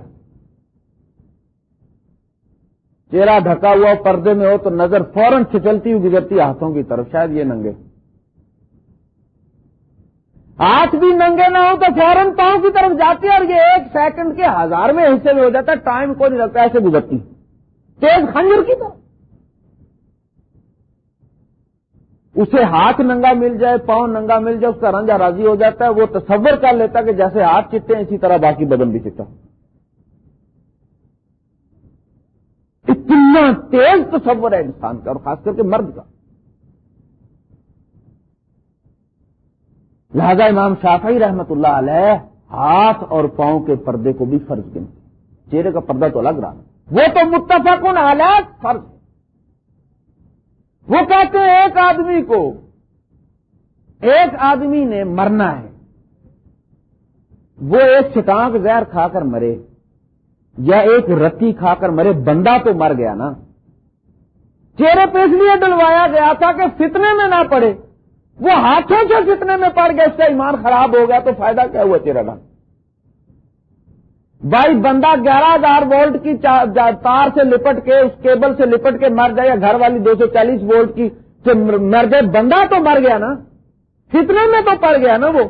چہرہ ڈھکا ہوا پردے میں ہو تو نظر فوراً چھچلتی ہوئی گزرتی ہاتھوں کی طرف، شاید یہ ننگے۔ ہاتھ بھی ننگے نہ ہو تو فوراً پاؤں کی طرف جاتی ہے اور یہ ایک سیکنڈ کے ہزار میں حصے میں ہو جاتا ہے، ٹائم کو نہیں لگتا ایسے گزرتی۔ تیز خنجر کی طرف اسے ہاتھ ننگا مل جائے، پاؤں ننگا مل جائے، اس کا رنجا راضی ہو جاتا ہے، وہ تصور کر لیتا کہ جیسے ہاتھ چٹے ہیں اسی طرح باقی بدن بھی چٹا۔ اتنا تیز تصور ہے انسان کا اور خاص کر کے مرد کا۔ لہذا امام شافعی رحمت اللہ علیہ ہاتھ اور پاؤں کے پردے کو بھی فرض گنتے چہرے کا پردہ تو الگ رہا وہ تو متفق حالات فرض۔ وہ کہتے ہیں ایک آدمی کو ایک آدمی نے مرنا ہے۔ وہ ایک چٹانک زہر کھا کر مرے یا ایک رتی کھا کر مرے، بندہ تو مر گیا نا۔ چہرے پہ اس لیے ڈلوایا گیا تھا کہ فتنے میں نہ پڑے۔ وہ ہاتھوں سے فتنے میں پڑ گیا اس کا ایمان خراب ہو گیا تو فائدہ کیا ہوا چہرہ ڈال بھائی بندہ گیارہ ہزار وولٹ کی تار سے لپٹ کے، اس کیبل سے لپٹ کے مر جائے یا گھر والی دو سو چالیس وولٹ کی سے مر گئے بندہ تو مر گیا نا۔ فتنے میں تو پڑ گیا نا وہ؟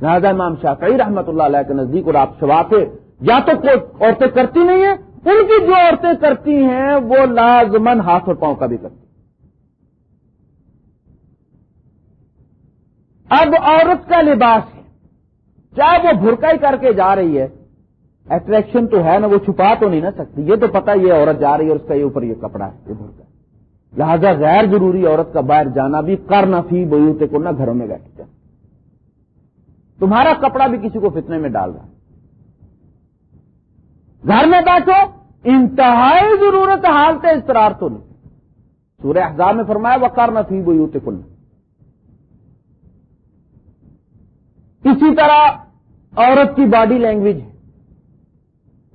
لہٰذا امام شافعی رحمت اللہ علیہ کے نزدیک اور آپ سے یا تو کوئی عورتیں کرتی نہیں ہیں، ان کی جو عورتیں کرتی ہیں، وہ لازمن ہاتھ اور پاؤں کا بھی کرتی اب عورت کا لباس ہے چاہے وہ بھرکائی کر کے جا رہی ہے اٹریکشن تو ہے نا، وہ چھپا تو نہیں نہ سکتی۔ یہ تو پتا یہ عورت جا رہی ہے اور اس کا یہ اوپر یہ کپڑا ہے، یہ بھرکا لہذا غیر ضروری عورت کا باہر جانا بھی کر نہ فی بوتے کو نہ گھروں میں بیٹھ جائے۔ تمہارا کپڑا بھی کسی کو فتنے میں ڈال رہا گھر میں بیٹھو، انتہائی ضرورت حالت استرار تو نہیں۔ سورہ احزاب میں فرمایا وہ کر نہ فی بوتے کو اسی طرح عورت کی باڈی لینگویج ہے۔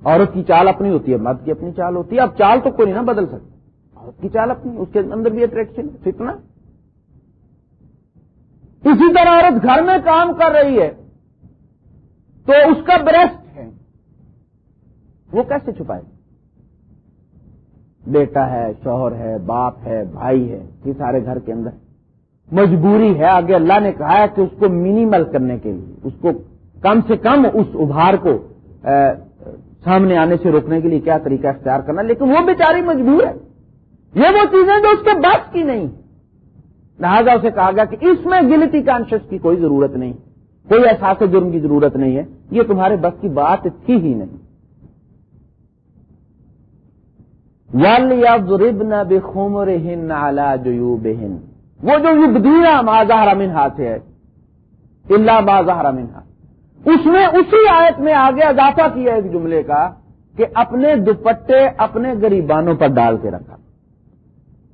عورت کی چال اپنی ہوتی ہے، مرد کی اپنی چال ہوتی ہے۔ اب چال تو کوئی نہیں نہ بدل سکتا۔ عورت کی چال اپنی، اس کے اندر بھی اٹریکشن فتنا اسی طرح عورت گھر میں کام کر رہی ہے، تو اس کا بریسٹ ہے۔ وہ کیسے چھپائے؟ بیٹا ہے، شوہر ہے، باپ ہے، بھائی ہے، یہ سارے گھر کے اندر۔ مجبوری ہے، آگے اللہ نے کہا ہے کہ اس کو منیمل کرنے کے لیے، اس کو کم سے کم اس ابھار کو سامنے آنے سے روکنے کے لیے کیا طریقہ اختیار کرنا۔ لیکن وہ بیچاری مجبور ہے یہ وہ چیزیں جو اس کے بس کی نہیں۔ لہذا اسے کہا گیا کہ اس میں گلٹی کانشیس کی کوئی ضرورت نہیں۔ کوئی احساس جرم کی ضرورت نہیں ہے۔ یہ تمہارے بس کی بات تھی ہی نہیں۔ بے خومر وہ جو یبدینا ماظہر منہا سے ہے اللہ ماظہر منہا اس میں اسی آیت میں آگے اضافہ کیا ایک جملے کا کہ اپنے دوپٹے اپنے گریبانوں پر ڈال کے رکھا۔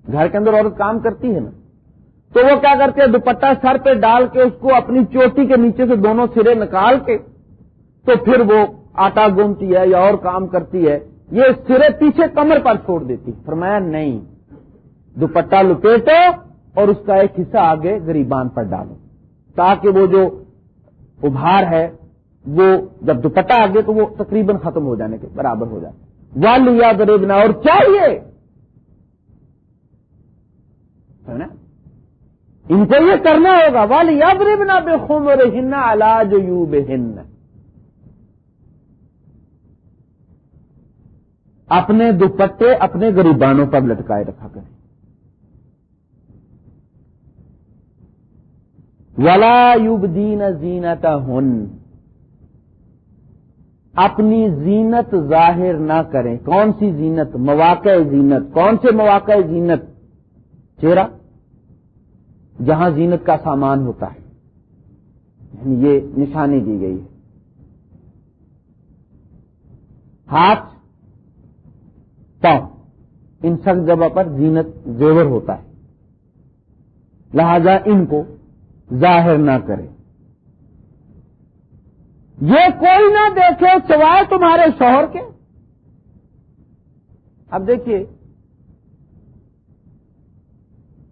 گھر کے اندر عورت کام کرتی ہے نا، تو وہ کیا کرتے ہیں دوپٹہ سر پہ ڈال کے اس کو اپنی چوٹی کے نیچے سے دونوں سرے نکال کے، تو پھر وہ آٹا گومتی ہے یا اور کام کرتی ہے، یہ سرے پیچھے کمر پر چھوڑ دیتی فرمایا نہیں، دوپٹہ لپیٹو اور اس کا ایک حصہ آگے غریبان پر ڈالو، تاکہ وہ جو ابھار ہے، وہ جب دوپٹہ آگے تو وہ تقریباً ختم ہو جانے کے برابر ہو جائے والی یا غریبنا اور چاہیے ان کو یہ کرنا ہوگا والی یا غریبنا بے خون اور علاج یو بے ہن اپنے دوپٹے اپنے غریبانوں پر لٹکائے رکھا کریں۔ ولا دین زینت ہن اپنی زینت ظاہر نہ کریں۔ کون سی زینت؟ مواقع زینت۔ کون سے مواقع زینت؟ چہرہ، جہاں زینت کا سامان ہوتا ہے۔ یعنی یہ نشانی دی گئی ہے۔ ہاتھ، پاؤں، ان سب جگہ پر زینت زیور ہوتا ہے۔ لہذا ان کو ظاہر نہ کرے۔ یہ کوئی نہ دیکھے سوائے تمہارے شوہر کے۔ اب دیکھیے،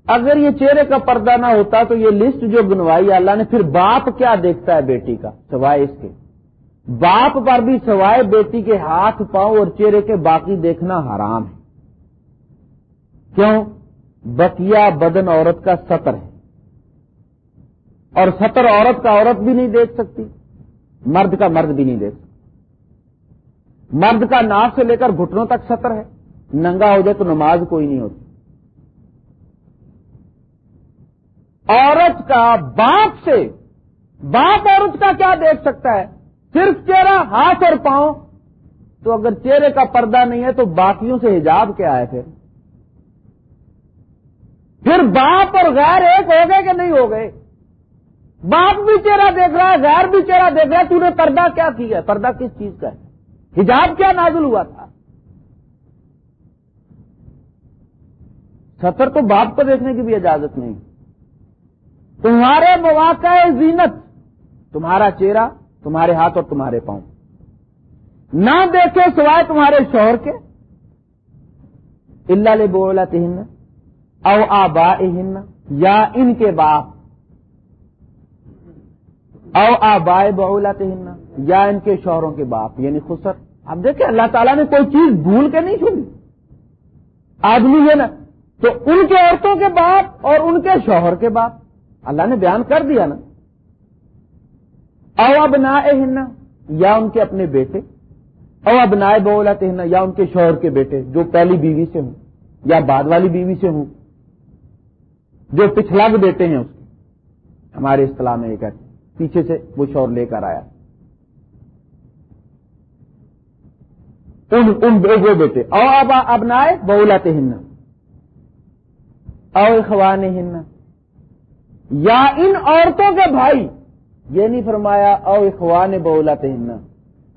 اگر یہ چہرے کا پردہ نہ ہوتا تو یہ لسٹ جو بنوائی اللہ نے، پھر باپ کیا دیکھتا ہے بیٹی کا، سوائے اس کے۔ باپ پر بھی سوائے بیٹی کے ہاتھ پاؤں اور چہرے کے باقی دیکھنا حرام ہے۔ کیوں؟ بکیا بدن عورت کا سطر ہے۔ اور سطر عورت کا عورت بھی نہیں دیکھ سکتی، مرد کا مرد بھی نہیں دیکھ سکتی۔ مرد کا ناف سے لے کر گھٹنوں تک سطر ہے، ننگا ہو جائے تو نماز کوئی نہیں ہوتی۔ عورت کا باپ سے، باپ عورت کا کیا دیکھ سکتا ہے؟ صرف چہرہ، ہاتھ اور پاؤں۔ تو اگر چہرے کا پردہ نہیں ہے تو باقیوں سے حجاب کیا ہے پھر؟ پھر باپ اور غیر ایک ہو گئے کہ نہیں ہو گئے باپ بھی چہرہ دیکھ رہا ہے، غیر بھی چہرہ دیکھ رہا ہے، تو نے پردہ کیا کیا ہے؟ پردہ کس چیز کا ہے؟ حجاب کیا نازل ہوا تھا؟ ستر تو باپ کو دیکھنے کی بھی اجازت نہیں۔ تمہارے مواقع زینت، تمہارا چہرہ، تمہارے ہاتھ اور تمہارے پاؤں۔ نہ دیکھے سوائے تمہارے شوہر کے۔ اللہ لے بولا تہن او آبا یا ان کے باپ۔ او آبائے بہولت یا ان کے شوہروں کے باپ یعنی خسر۔ اب دیکھیں، اللہ تعالیٰ نے کوئی چیز بھول کے نہیں چھوڑی۔ آدمی ہے نا، تو ان کے عورتوں کے باپ اور ان کے شوہر کے باپ۔ اللہ نے بیان کر دیا نا۔ او اب نہ یا ان کے اپنے بیٹے۔ او اب نائے بولت یا ان کے شوہر کے بیٹے، جو پہلی بیوی سے ہوں، یا بعد والی بیوی سے ہوں۔ جو پچھلا کے بیٹے ہیں اس کے۔ ہمارے اصطلاح میں یہ کہتے پیچھے سے وہ شور لے کر آیا۔ ان ان وہ بیٹے، او اب اب نہ بہلاتے ہن او اخوان ہن یا ان عورتوں کے بھائی، یہ نہیں فرمایا او اخوان بہلاتے ہن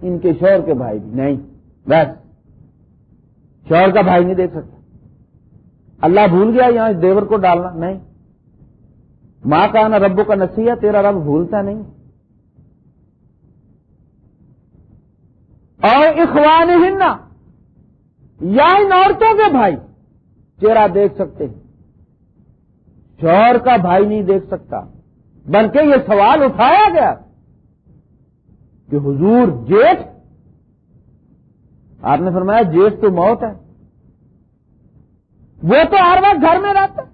ان کے شور کے بھائی بھی، نہیں، بس۔ شور کا بھائی نہیں دیکھ سکتا۔ اللہ بھول گیا یہاں اس دیور کو ڈالنا، نہیں۔ ماں کا نا ربو کا نسیح تیرا رب بھولتا نہیں۔ اور اخوان ہننا یا ان عورتوں کے بھائی چہرہ دیکھ سکتے ہیں۔ شوہر کا بھائی نہیں دیکھ سکتا، بلکہ یہ سوال اٹھایا گیا کہ حضور جیٹھ، آپ نے فرمایا جیٹھ تو موت ہے۔ وہ تو ہر وقت گھر میں رہتا۔ ہے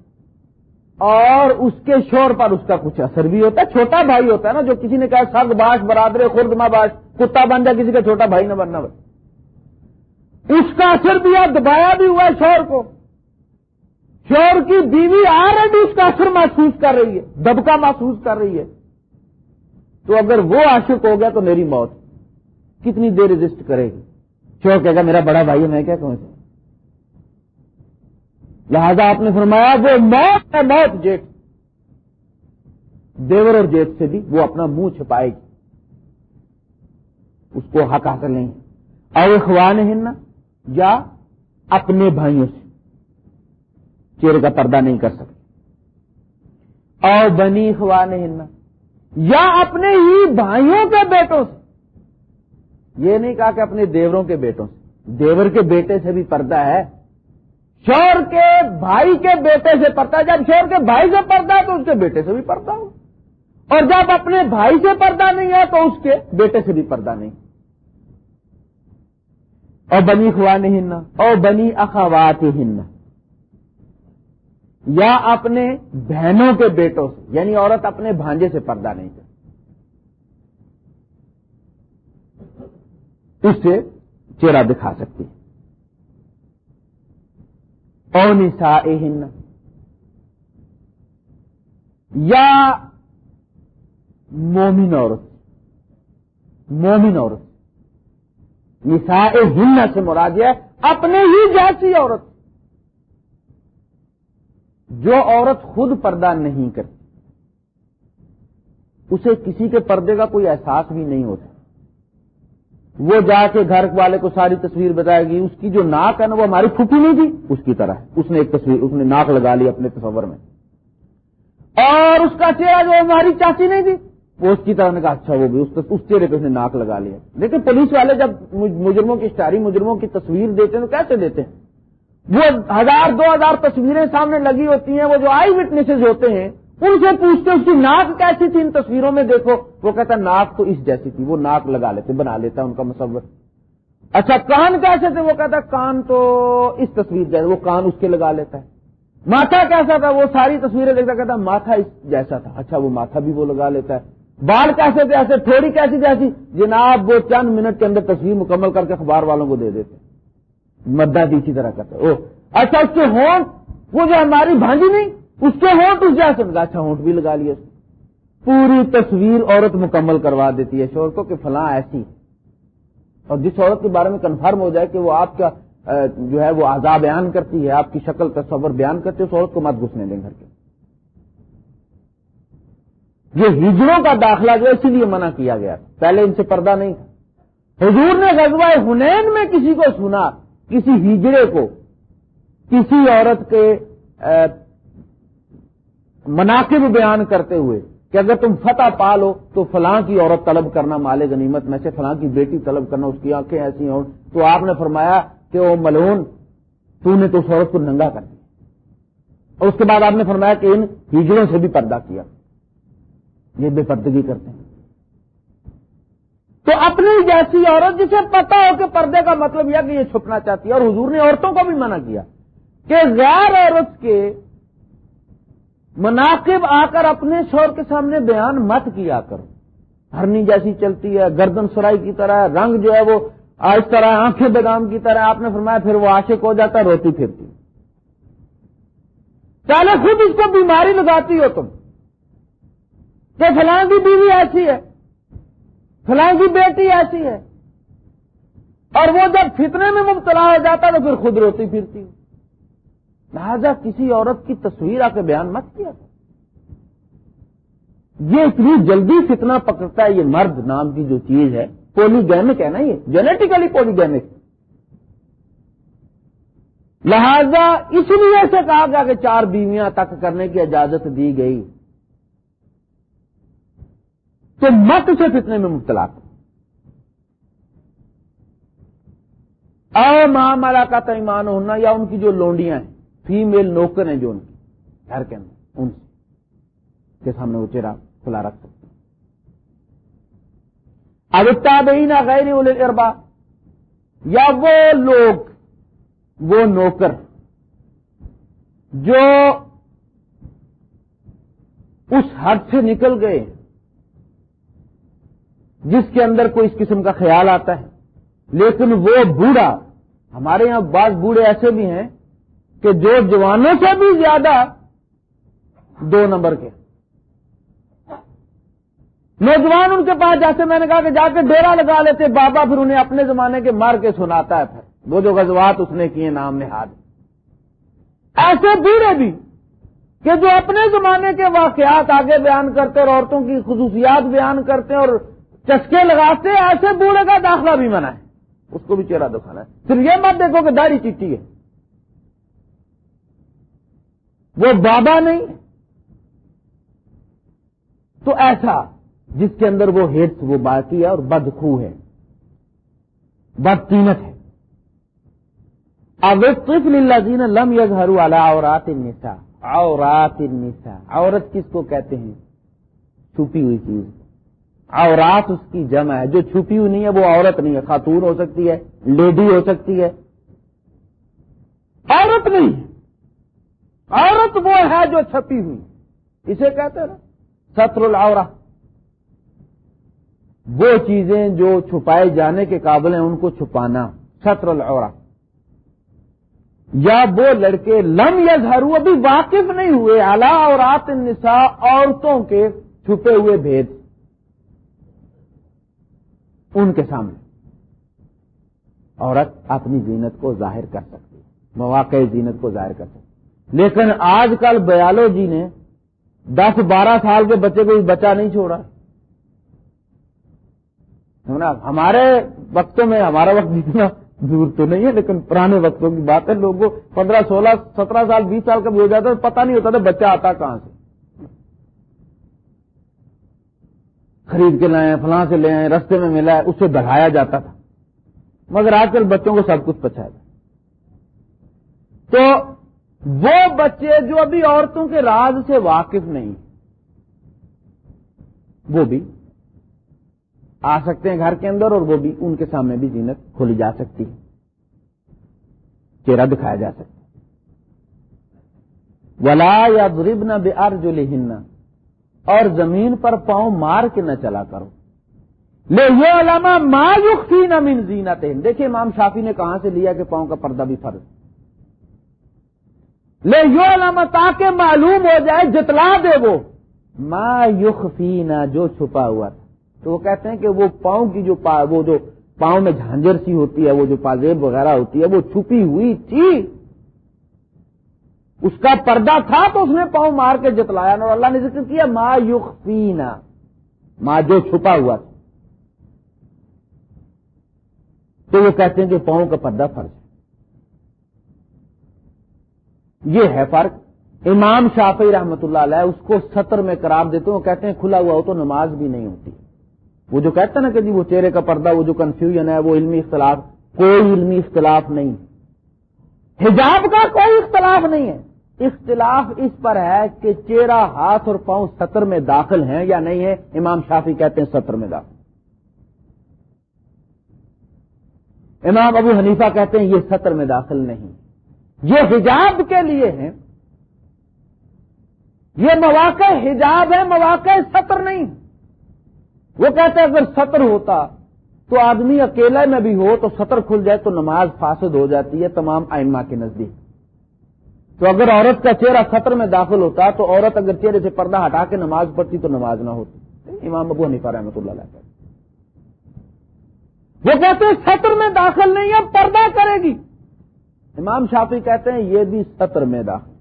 اور اس کے شور پر اس کا کچھ اثر بھی ہوتا ہے۔ چھوٹا بھائی ہوتا ہے نا جو کسی نے کہا سرد باش برادر خرد ماں باش، کتا بن جائے، کسی کا چھوٹا بھائی نہ بننا بھائی اس کا اثر بھی ہے دبایا بھی ہوا ہے شور کو۔ شور کی بیوی آلریڈی اس کا اثر محسوس کر رہی ہے، دبکا محسوس کر رہی ہے۔ تو اگر وہ عاشق ہو گیا تو میری موت کتنی دیر رجسٹ کرے گی؟ شور کہے گا، میرا بڑا بھائی ہے، میں کیا کہوں؟ لہذا آپ نے فرمایا وہ موت ہے، موت جیٹ دیور اور جیٹ سے بھی وہ اپنا منہ چھپائے گی۔ اس کو حق حاصل نہیں اور اخوان ہننا یا اپنے بھائیوں سے۔ چہرے کا پردہ نہیں کر سکتے۔ اور بنی اخوان ہننا یا اپنے ہی بھائیوں کے بیٹوں سے۔ یہ نہیں کہا کہ اپنے دیوروں کے بیٹوں سے۔ دیور کے بیٹے سے بھی پردہ ہے۔ شور کے بھائی کے بیٹے سے پردہ، جب شور کے بھائی سے پردہ ہے تو اس کے بیٹے سے بھی پردہ ہو۔ اور جب اپنے بھائی سے پردہ نہیں ہے تو اس کے بیٹے سے بھی پردہ نہیں۔ اور بنی خوان ہننا اور بنی اخوات ہننا یا اپنے بہنوں کے بیٹوں سے یعنی عورت اپنے بھانجے سے پردہ نہیں کرتی۔ اس سے چہرہ دکھا سکتی ہے۔ او نسائہن یا مومن عورت مومن عورت. نساء ہن سے مراد ہے اپنے ہی جیسی عورت. جو عورت خود پردہ نہیں کرتی، اسے کسی کے پردے کا کوئی احساس بھی نہیں ہوتا۔ وہ جا کے گھر والے کو ساری تصویر بتائے گی، اس کی جو ناک ہے نا، وہ ہماری پھوپھی نہیں تھی؟ اس کی طرح اس نے ایک تصویر، اس نے ناک لگا لی اپنے تصور میں۔ اور اس کا چہرہ جو ہماری چاچی نہیں تھی، وہ اس کی طرح نے کہا اچھا وہ بھی اس چہرے پہ اس نے ناک لگا لیا۔ لیکن پولیس والے جب مجرموں کی اسٹاری مجرموں کی تصویر دیتے ہیں تو کیسے دیتے ہیں؟ وہ ہزار، دو ہزار تصویریں سامنے لگی ہوتی ہیں، وہ جو آئی وٹنسز ہوتے ہیں ان سے پوچھتے اس کی ناک کیسی تھی؟ ان تصویروں میں دیکھو، وہ کہتا ناک تو اس جیسی تھی، وہ ناک لگا لیتے، بنا لیتا ان کا مصور۔ اچھا کان کیسے تھے؟ وہ کہتا کان تو اس تصویر جیسے وہ کان اس کے لگا لیتا ہے۔ ماتھا کیسا تھا؟ وہ ساری تصویریں دیکھتا، کہتا ماتھا اس جیسا تھا۔ اچھا وہ ماتھا بھی وہ لگا لیتا ہے۔ بال کیسے تھے؟ ایسے تھوڑی کیسی جیسی۔ جناب، وہ چند منٹ کے اندر تصویر مکمل کر کے اخبار والوں کو دے دیتے۔ مدہ دی اسی طرح کرتے۔ او اچھا اس کے ہونٹ، وہ جو ہماری بھانجی نہیں؟ اس کے ہونٹ اس جیسے لگا اچھا ہونٹ بھی لگا لیا پوری تصویر عورت مکمل کروا دیتی ہے شور کو کہ فلاں ایسی۔ اور جس عورت کے بارے میں کنفرم ہو جائے کہ وہ آپ کا جو ہے وہ آزاد بیان کرتی ہے، آپ کی شکل تصور بیان کرتی ہے، اس عورت کو مت گھسنے دیں گھر کے۔ یہ ہجروں کا داخلہ جو اسی لیے منع کیا گیا۔ پہلے ان سے پردہ نہیں تھا۔ حضور نے غزوہ ہنین میں کسی کو سنا، کسی ہجڑے کو، کسی عورت کے مناقب بیان کرتے ہوئے کہ اگر تم فتح پا لو تو فلاں کی عورت طلب کرنا، مال غنیمت میں سے فلاں کی بیٹی طلب کرنا، اس کی آنکھیں ایسی ہوں۔ تو آپ نے فرمایا کہ وہ ملون تو نے تو اس عورت کو ننگا کر دیا۔ اور اس کے بعد آپ نے فرمایا کہ ان ہجڑوں سے بھی پردہ کیا۔ یہ بے پردگی کرتے ہیں۔ تو اپنی جیسی عورت جسے پتا ہو کہ پردے کا مطلب یہ کہ یہ چھپنا چاہتی ہے، اور حضور نے عورتوں کو بھی منع کیا کہ غیر عورت کے مناقب آ کر اپنے شور کے سامنے بیان مت کیا کرو۔ ہرنی جیسی چلتی ہے، گردن سرائی کی طرح، رنگ جو ہے وہ اس طرح آنکھیں بیدام کی طرح۔ آپ نے فرمایا، پھر وہ عاشق ہو جاتا ہے روتی پھرتی۔ پہلے خود اس کو بیماری لگاتی ہو تم۔ کہ فلاں کی بیوی ایسی ہے، فلاں کی بیٹی ایسی ہے۔ اور وہ جب فتنے میں مبتلا ہو جاتا تو پھر خود روتی پھرتی۔ لہذا کسی عورت کی تصویر آ کے بیان مت کیا یہ اتنی جلدی فتنا پکڑتا ہے، یہ مرد نام کی جو چیز ہے پولی گیمک ہے نا یہ؟ جینیٹیکلی پولی گیمک لہذا اس لیے سے کہا گیا کہ چار بیویاں تک کرنے کی اجازت دی گئی۔ تو مت سے فتنے میں مبتلا او ماں مالا کا ایمان ہونا یا ان کی جو لونڈیاں ہیں فیمل نوکر ہیں جو ان کی، گھر کے اندر، ان کے سامنے وہ چہرہ کھلا رکھ سکتے اب نہ غیر اربا یا وہ لوگ، وہ نوکر جو اس حد سے نکل گئے، جس کے اندر کوئی اس قسم کا خیال آتا ہے، لیکن وہ بوڑھا، ہمارے یہاں بعض بوڑھے ایسے بھی ہیں کہ جو جوانوں سے بھی زیادہ دو نمبر کے نوجوان ان کے پاس جیسے میں نے کہا کہ جا کے ڈیرا لگا لیتے، بابا پھر انہیں اپنے زمانے کے مار کے سناتا ہے پھر۔ وہ جو غزوات اس نے کیے، نام نے ہاتھ ایسے بوڑھے بھی کہ جو اپنے زمانے کے واقعات آگے بیان کرتے اور عورتوں کی خصوصیات بیان کرتے اور چسکے لگاتے، ایسے بوڑھے کا داخلہ بھی منع ہے اس کو بھی چہرہ دکھانا ہے۔ صرف یہ مت دیکھو کہ داڑھی چیٹی ہے۔ وہ بابا نہیں۔ تو ایسا جس کے اندر وہ ہیٹ وہ باقی ہے اور بدخو ہے۔ بدقیمت ہے۔ اب جین لم یز ہرو والا اورات نسا اورات نسا عورت کس کو کہتے ہیں؟ چھپی ہوئی چیز۔ اورات اس کی جمع ہے۔ جو چھپی ہوئی نہیں ہے وہ عورت نہیں ہے۔ خاتون ہو سکتی ہے، لیڈی ہو سکتی ہے۔ عورت نہیں۔ عورت وہ ہے جو چھپی ہوئی۔ اسے کہتے ہیں نا ستر العورہ۔ وہ چیزیں جو چھپائے جانے کے قابل ہیں ان کو چھپانا ستر العورہ۔ یا وہ لڑکے لم یا جھارو ابھی واقف نہیں ہوئے۔ اعلی اور آت نسا عورتوں کے چھپے ہوئے بھید۔ ان کے سامنے۔ عورت اپنی زینت کو ظاہر کر سکتی مواقع زینت کو ظاہر کر سکتی لیکن آج کل بیالوجی نے دس بارہ سال کے بچے کو بچہ نہیں چھوڑا۔ ہمارے وقتوں میں، ہمارا وقت جتنا دور تو نہیں ہے، لیکن پرانے وقتوں کی بات ہے، لوگوں پندرہ، سولہ، سترہ سال، بیس سال کا بھی ہو جاتا ہے پتا نہیں ہوتا تھا بچہ آتا کہاں سے۔ خرید کے لائے، فلاں سے لے آئے، رستے میں ملا ہے اس سے بڑھایا جاتا تھا۔ مگر آج کل بچوں کو سب کچھ پچھایا جاتا تو وہ بچے جو ابھی عورتوں کے راز سے واقف نہیں، وہ بھی آ سکتے ہیں گھر کے اندر اور وہ بھی ان کے سامنے بھی زینت کھولی جا سکتی ہے، چہرہ دکھایا جا سکتا ولا یا غریب نہ بے ارج اور زمین پر پاؤں مار کے نہ چلا کرو۔ لے یہ علامہ مایوخی نہ من زینت دیکھیے امام شافی نے کہاں سے لیا کہ پاؤں کا پردہ بھی فرض۔ لے یہ علامہ تاکہ معلوم ہو جائے، جتلا دے وہ۔ ما یخفینا جو چھپا ہوا تھا۔ تو وہ کہتے ہیں کہ وہ پاؤں کی جو پا وہ جو پاؤں میں جھانجر سی ہوتی ہے، وہ جو پازیب وغیرہ ہوتی ہے، وہ چھپی ہوئی تھی۔ اس کا پردہ تھا تو اس نے پاؤں مار کے جتلایا اور اللہ نے ذکر کیا، ما یخفینا۔ ماں جو چھپا ہوا تھا۔ تو وہ کہتے ہیں کہ پاؤں کا پردہ فرض ہے یہ ہے فرق۔ امام شافی رحمت اللہ علیہ اس کو سطر میں قرار دیتے ہیں، وہ کہتے ہیں کھلا ہوا ہو تو نماز بھی نہیں ہوتی۔ وہ جو کہتا نا کہ جی وہ چہرے کا پردہ، وہ جو کنفیوژن ہے، وہ علمی اختلاف، کوئی علمی اختلاف نہیں۔ حجاب کا کوئی اختلاف نہیں ہے۔ اختلاف اس پر ہے کہ چہرہ، ہاتھ اور پاؤں سطر میں داخل ہیں یا نہیں ہے امام شافی کہتے ہیں سطر میں داخل۔ امام ابو حنیفہ کہتے ہیں یہ سطر میں داخل نہیں۔ یہ حجاب کے لیے ہیں۔ یہ مواقع حجاب ہے مواقع سطر نہیں۔ وہ کہتے ہیں اگر سطر ہوتا تو آدمی اکیلے میں بھی ہو، تو سطر کھل جائے تو نماز فاسد ہو جاتی ہے تمام آئمہ کے نزدیک۔ تو اگر عورت کا چہرہ سطر میں داخل ہوتا تو عورت اگر چہرے سے پردہ ہٹا کے نماز پڑھتی تو نماز نہ ہوتی۔ امام ابو حنیفہ رحمۃ اللہ علیہ وہ کہتے ہیں سطر میں داخل نہیں ہے پردہ کرے گی۔ امام شافی کہتے ہیں یہ بھی سطر میں داخل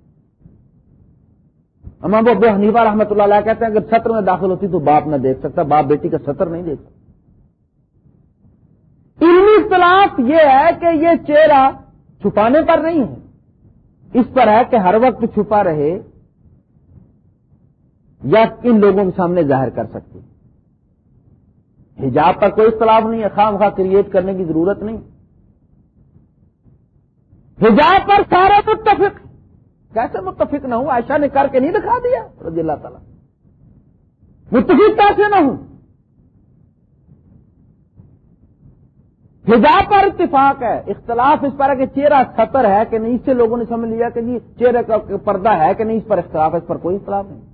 امام ابو حنیفہ رحمۃ اللہ علیہ کہتے ہیں اگر سطر میں داخل ہوتی تو باپ نہ دیکھ سکتا، باپ بیٹی کا سطر نہیں دیکھ سکتا علمی اختلاف یہ ہے کہ یہ چہرہ چھپانے پر نہیں ہے۔ اس پر ہے کہ ہر وقت چھپا رہے یا ان لوگوں کے سامنے ظاہر کر سکتی حجاب پر کوئی اختلاف نہیں ہے خام خواہ کریٹ کرنے کی ضرورت نہیں۔ حجاب پر سارے متفق۔ کیسے متفق نہ ہوں؟ عائشہ نے کر کے نہیں دکھا دیا؟ رضی اللہ تعالیٰ۔ متفق کیسے نہ ہوں۔ حجاب پر اتفاق ہے۔ اختلاف اس پر ہے کہ چہرہ سطر ہے کہ نہیں، اس سے لوگوں نے سمجھ لیا کہ جی چہرے کا پردہ ہے کہ نہیں، اس پر اختلاف ہے، اس پر کوئی اختلاف نہیں۔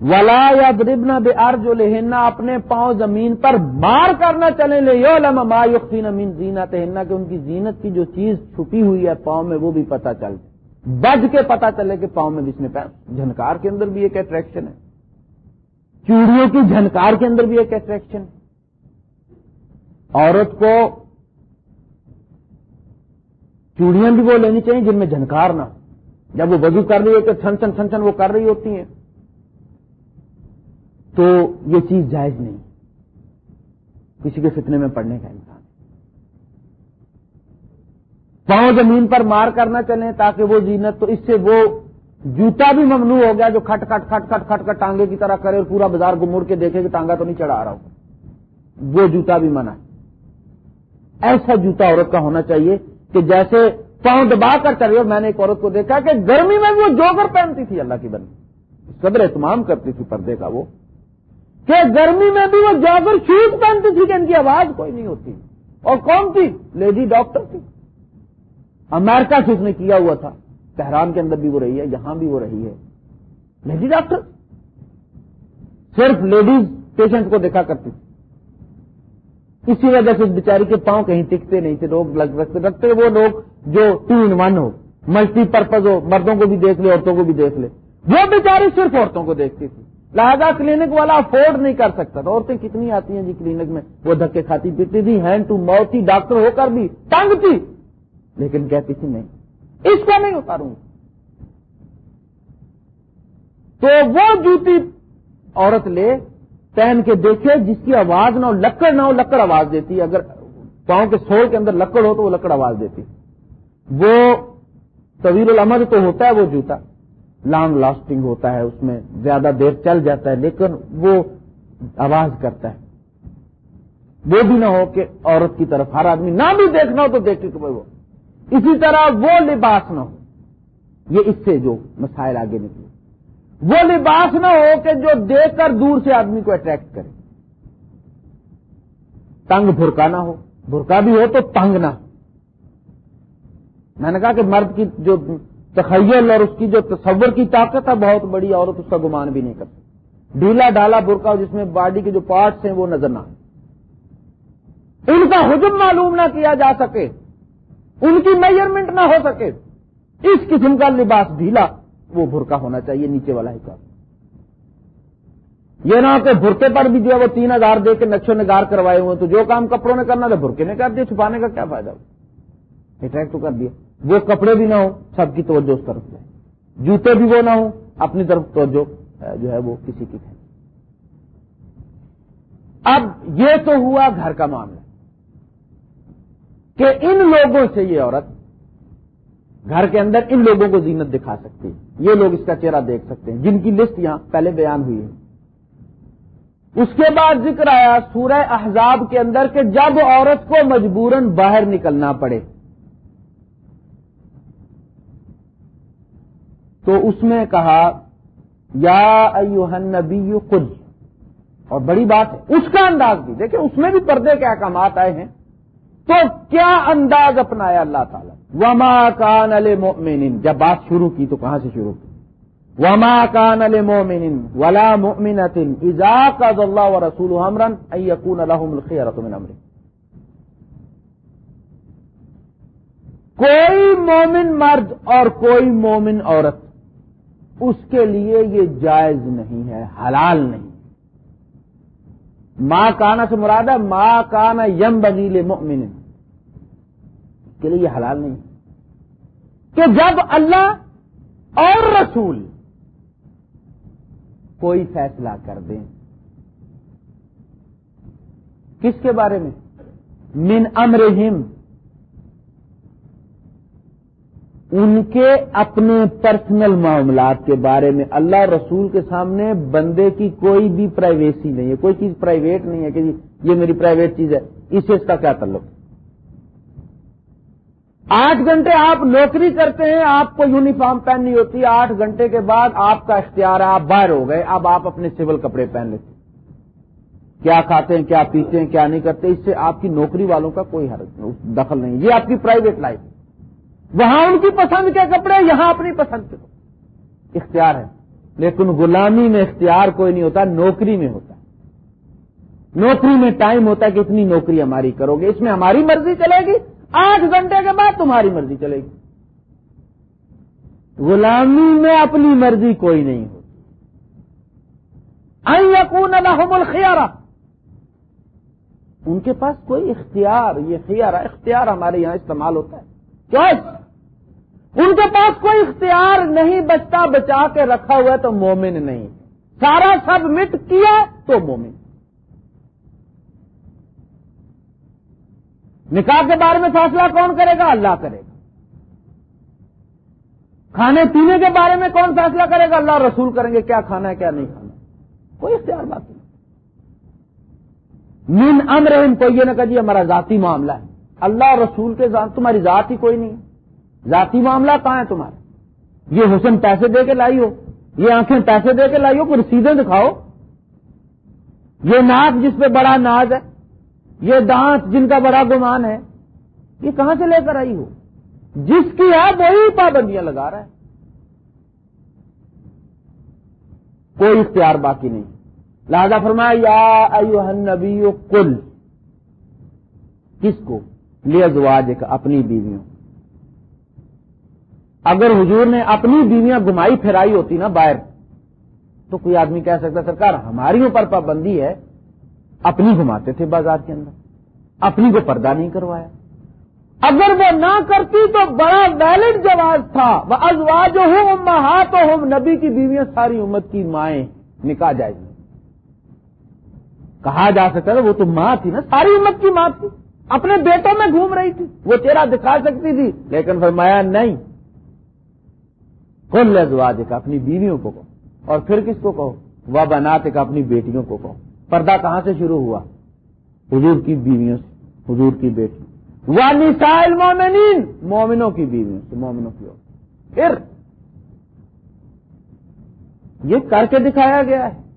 ولا یا دربنا بے ارج لہنا اپنے پاؤں زمین پر مار کرنا چلے لے یو لما ما یقین امین زینت ہننا کہ ان کی زینت کی جو چیز چھپی ہوئی ہے پاؤں میں وہ بھی پتا چل بج کے پتا چلے کہ پاؤں میں جس نے جھنکار کے اندر بھی ایک اٹریکشن ہے۔ چوڑیوں کی جھنکار کے اندر بھی ایک اٹریکشن ہے۔ عورت کو چوڑیاں بھی وہ لینی چاہیے جن میں جھنکار نہ ہو۔ جب وہ وضو کر رہی ہے کہ چھن چھن چھن چھن وہ کر رہی ہوتی ہیں۔ تو یہ چیز جائز نہیں۔ کسی کے فتنے میں پڑنے کا انسان پاؤں زمین پر مار کرنا چلیں تاکہ وہ زینت، تو اس سے وہ جوتا بھی ممنوع ہو گیا جو کھٹ کھٹ کھٹ کھٹ کھٹ کٹ ٹانگے کی طرح کرے اور پورا بازار کو مڑ کے دیکھے کہ ٹانگا تو نہیں چڑھا رہا ہو وہ جوتا بھی منع ہے۔ ایسا جوتا عورت کا ہونا چاہیے کہ جیسے پاؤں دبا کر چلے میں نے ایک عورت کو دیکھا کہ گرمی میں وہ جوگر پہنتی تھی اللہ کی بندی۔ قدر اہتمام کرتی تھی پردے کا وہ۔ کہ گرمی میں بھی وہ جاگر شوز پہنتی تھی کہ ان کی آواز کوئی نہیں ہوتی۔ اور کون تھی؟ لیڈی ڈاکٹر تھی۔ امریکہ سے اس نے کیا ہوا تھا۔ تہران کے اندر بھی وہ رہی ہے، یہاں بھی وہ رہی ہے۔ Lady doctor. صرف لیڈیز پیشنٹ کو دیکھا کرتی۔ تھی اسی وجہ سے اس بیچاری کے پاؤں کہیں ٹکتے نہیں تھے لوگ لگ رکھتے رکھتے وہ لوگ جو ٹو ان ون ہو۔ ملٹی پرپز ہو، مردوں کو بھی دیکھ لے، عورتوں کو بھی دیکھ لے۔ وہ بیچاری صرف عورتوں کو دیکھتی تھی۔ لہذا کلینک والا افورڈ نہیں کر سکتا تھا۔ عورتیں کتنی آتی ہیں جی کلینک میں؟ وہ دھکے کھاتی پیتی تھی، ہینڈ ٹو ماؤتھ تھی ڈاکٹر ہو کر بھی تنگ تھی۔ لیکن کہتی تھی نہیں، اس کو نہیں اتاروں۔ تو وہ جوتی عورت لے، پہن کے دیکھے، جس کی آواز نہ ہو، لکڑ نہ ہو، لکڑ آواز دیتی۔ اگر پاؤں کے سول کے اندر لکڑ ہو تو وہ لکڑ آواز دیتی۔ وہ طویل العمر تو ہوتا ہے، وہ جوتا۔ لانگ لاسٹنگ ہوتا ہے، اس میں زیادہ دیر چل جاتا ہے، لیکن وہ آواز کرتا ہے۔ وہ بھی نہ ہو کہ عورت کی طرف ہر آدمی نہ بھی دیکھنا ہو تو دیکھے کہ وہ۔ اسی طرح وہ لباس نہ ہو، یہ اس سے جو مسائل آگے نکلے۔ وہ لباس نہ ہو کہ جو دیکھ کر دور سے آدمی کو اٹریکٹ کرے۔ تنگ بھرکا نہ ہو۔ بھرکا بھی ہو تو تنگ نہ ہو۔ میں نے کہا کہ مرد کی جو تخیل اور اس کی جو تصور کی طاقت ہے، بہت بڑی عورت اس کا گمان بھی نہیں کرتی۔ ڈھیلا ڈالا برقع جس میں باڈی کے جو پارٹس ہیں وہ نظر نہ ان کا حجم معلوم نہ کیا جا سکے۔ ان کی میئرمنٹ نہ ہو سکے۔ اس قسم کا لباس ڈھیلا، وہ برقع ہونا چاہیے، نیچے والا حساب یہ نہ کہ برقے پر بھی جو ہے وہ تین ہزار دے کے نقشوں نگار کروائے ہوئے تو جو کام کپڑوں نے کرنا تھا برقے نے کر دیا، چھپانے کا کیا فائدہ اٹریکٹ تو کر دیا۔ وہ کپڑے بھی نہ ہو سب کی توجہ اس طرف جائے جوتے بھی وہ نہ ہو اپنی طرف توجہ جو ہے وہ کسی کی ہے اب یہ تو ہوا گھر کا معاملہ۔ کہ ان لوگوں سے یہ عورت گھر کے اندر ان لوگوں کو زینت دکھا سکتی ہے۔ یہ لوگ اس کا چہرہ دیکھ سکتے ہیں۔ جن کی لسٹ یہاں پہلے بیان ہوئی ہے۔ اس کے بعد ذکر آیا سورہ احزاب کے اندر کہ جب عورت کو مجبوراً باہر نکلنا پڑے تو اس میں کہا، یا النبی خود اور بڑی بات ہے، اس کا انداز بھی۔ دیکھیں، اس میں بھی پردے کے احکامات آئے ہیں۔ تو کیا انداز اپنایا اللہ تعالیٰ؟ وما کان المؤمن جب بات شروع کی تو کہاں سے شروع کی؟ وما کان المؤمن ولا مؤمنة اذا قضى الله ورسوله امرا ان يكون لهم من کوئی مومن مرد اور کوئی مومن عورت اس کے لیے یہ جائز نہیں ہے، حلال نہیں۔ ماں کانا سے مراد ہے ماں کانا یم بنیل مؤمن کے لیے یہ حلال نہیں۔ کہ جب اللہ اور رسول کوئی فیصلہ کر دیں، کس کے بارے میں؟ من امرہم۔ ان کے اپنے پرسنل معاملات کے بارے میں اللہ رسول کے سامنے بندے کی کوئی بھی پرائیویسی نہیں ہے، کوئی چیز پرائیویٹ نہیں ہے کہ جی یہ میری پرائیویٹ چیز ہے، اس سے اس کا کیا تعلق؟ آٹھ گھنٹے آپ نوکری کرتے ہیں، آپ کو یونیفارم پہننی ہوتی ہے آٹھ گھنٹے کے بعد آپ کا اختیار ہے، آپ باہر ہو گئے، اب آپ اپنے سول کپڑے پہن لیتے کیا کھاتے ہیں، کیا پیتے ہیں، کیا نہیں کرتے، اس سے آپ کی نوکری والوں کا کوئی دخل نہیں، یہ آپ کی پرائیویٹ لائف وہاں ان کی پسند کے کپڑے، یہاں اپنی پسند کے اختیار ہے۔ لیکن غلامی میں اختیار کوئی نہیں ہوتا، نوکری میں ہوتا نوکری میں ٹائم ہوتا ہے کہ اتنی نوکری ہماری کرو گے۔ اس میں ہماری مرضی چلے گی، آٹھ گھنٹے کے بعد تمہاری مرضی چلے گی۔ غلامی میں اپنی مرضی کوئی نہیں ہوتی۔ یقون الحم الخیارہ۔ ان کے پاس کوئی اختیار، یہ خیارہ، اختیار ہمارے یہاں استعمال ہوتا ہے۔ چوائس ان کے پاس کوئی اختیار نہیں، بچتا بچا کے رکھا ہوا تو مومن نہیں۔ سارا سب مٹ کیا تو مومن۔ نکاح کے بارے میں فیصلہ کون کرے گا؟ اللہ کرے گا۔ کھانے پینے کے بارے میں کون فیصلہ کرے گا؟ اللہ رسول کریں گے کیا کھانا ہے، کیا نہیں کھانا۔ کوئی اختیار بات نہیں۔ من امر ان کو یہ نہ کہ جی ہمارا ذاتی معاملہ ہے۔ اللہ رسول کے ذات تمہاری ذات ہی کوئی نہیں. ذاتی معاملہ کہاں ہے تمہارا یہ حسن پیسے دے کے لائی ہو یہ آنکھیں پیسے دے کے لائی ہو کوئی رسیدیں دکھاؤ. یہ ناک جس پہ بڑا ناز ہے، یہ دانت جن کا بڑا گمان ہے، یہ کہاں سے لے کر آئی ہو؟ جس کی ہے وہی پابندیاں لگا رہا ہے۔ کوئی اختیار باقی نہیں۔ لہذا فرمایا، یا نبی کل کس کو؟ ازواج ایک اپنی بیویوں۔ اگر حضور نے اپنی بیویاں گمائی پھرائی ہوتی نا باہر، تو کوئی آدمی کہہ سکتا سرکار، ہماری اوپر پابندی ہے، اپنی گھماتے تھے بازار کے اندر، اپنی کو پردہ نہیں کروایا۔ اگر وہ نہ کرتی تو بڑا ویلڈ جواز تھا۔ وہ ازواج ہوں مہا تو ہوں نبی کی بیویاں ساری امت کی مائیں نکاح جائے گی کہا جا سکتا ہے وہ تو ماں تھی نا، ساری امت کی ماں تھی۔ اپنے بیٹوں میں گھوم رہی تھی۔ وہ چہرہ دکھا سکتی تھی، لیکن فرمایا، نہیں۔ کل ازواج کا اپنی بیویوں کو کہو۔ اور پھر کس کو کہو؟ وہ بنات کا اپنی بیٹیوں کو کہو۔ پردہ کہاں سے شروع ہوا؟ حضور کی بیویوں سے، حضور کی بیٹی وہ نسائل مومنین مومنوں کی بیویوں سے، مومنوں کی پھر یہ کر کے دکھایا گیا ہے۔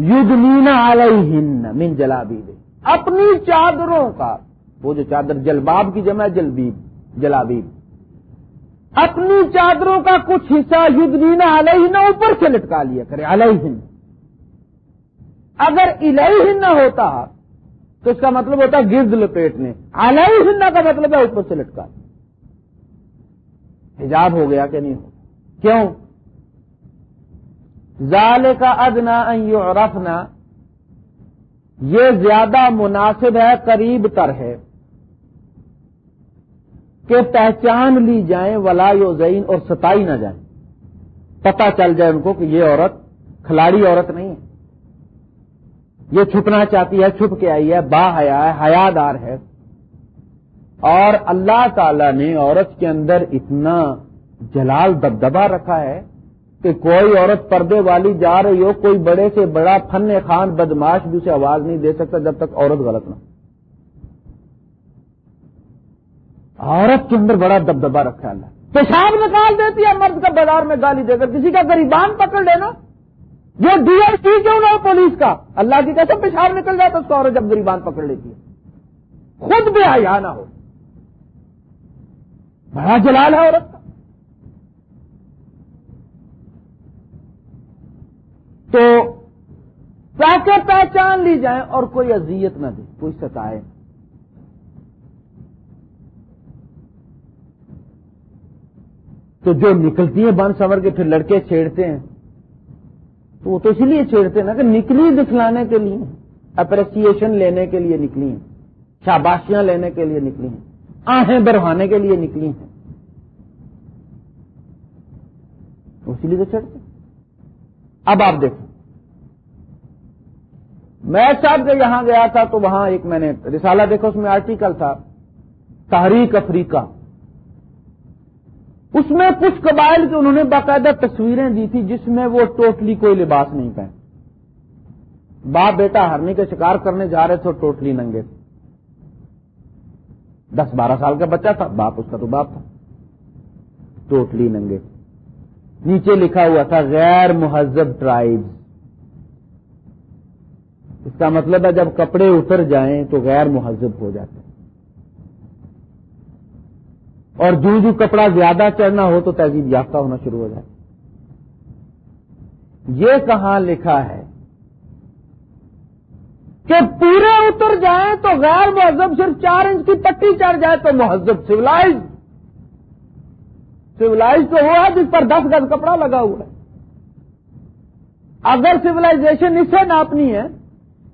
یدنینا علیہن من جلابی اپنی چادروں کا، وہ جو چادر جلباب کی جمع جلبیب، جلابیب. اپنی چادروں کا کچھ حصہ یدنینا علیہن اوپر سے لٹکا لیا کرے، علیہن. اگر الہن نہ ہوتا، تو اس کا مطلب ہوتا گرد لپیٹنے. علیہن کا مطلب ہے اوپر سے لٹکا. حجاب ہو گیا کہ نہیں ہو؟ کیوں؟ ظال کا ادنا رفنا یہ زیادہ مناسب ہے، قریب تر ہے۔ کہ پہچان لی جائیں، ولا زین اور ستائی نہ جائیں۔ پتہ چل جائے ان کو کہ یہ عورت کھلاڑی عورت نہیں ہے۔ یہ چھپنا چاہتی ہے، چھپ کے آئی ہے، با حیا ہے، حیادار ہے۔ اور اللہ تعالی نے عورت کے اندر اتنا جلال دبدبا رکھا ہے کہ کوئی عورت پردے والی جا رہی ہو، کوئی بڑے سے بڑا فن خان بدماش بھی اسے آواز نہیں دے سکتا جب تک عورت غلط نہ عورت کے اندر بڑا دبدبا رکھا ہے اللہ۔ پیشاب نکال دیتی ہے، مرد کا بازار میں گالی دے کر۔ کسی کا غریبان پکڑ لینا۔ جو ڈی ایل سی کیوں نہ ہو پولیس کا؟ اللہ کی کیسے پیشاب نکل جائے تو اس کو عورت جب غریبان پکڑ لیتی ہے۔ خود بھی آیا نہ ہو۔ بڑا جلال ہے عورت۔ تو تاکہ پہچان لی جائے اور کوئی اذیت نہ دے، کوئی ستائے۔ تو جو نکلتی ہیں بن سمر کے پھر لڑکے چھیڑتے ہیں۔ تو وہ تو اسی لیے چھیڑتے ہیں نا کہ نکلی دکھلانے کے لیے، اپریسیشن لینے کے لیے نکلی ہیں۔ شاباشیاں لینے کے لیے نکلی ہیں۔ آہیں بڑھانے کے لیے نکلی ہیں۔ اسی لیے تو چھیڑتے اب آپ دیکھیں میں صاحب کے یہاں گیا تھا تو وہاں ایک میں نے رسالہ دیکھا، اس میں آرٹیکل تھا، تحریک افریقہ۔ اس میں کچھ قبائل کی انہوں نے باقاعدہ تصویریں دی تھی جس میں وہ ٹوٹلی کوئی لباس نہیں پہن۔ باپ بیٹا ہرنی کا شکار کرنے جا رہے تھے ٹوٹلی ننگے تھے۔ دس بارہ سال کا بچہ تھا، باپ اس کا تو باپ تھا۔ ٹوٹلی ننگے نیچے لکھا ہوا تھا غیر مہذب ٹرائب اس کا مطلب ہے جب کپڑے اتر جائیں تو غیر مہذب ہو جاتے ہیں۔ اور جو جو کپڑا زیادہ چڑھنا ہو تو تہذیب یافتہ ہونا شروع ہو جائے یہ کہاں لکھا ہے کہ پورے اتر جائیں تو غیر مہذب صرف چار انچ کی پٹی چڑھ جائے تو مہذب سولہ سولہ تو ہوا جس پر دس گز کپڑا لگا ہوا ہے۔ اگر سولاشن اس سے ناپنی ہے،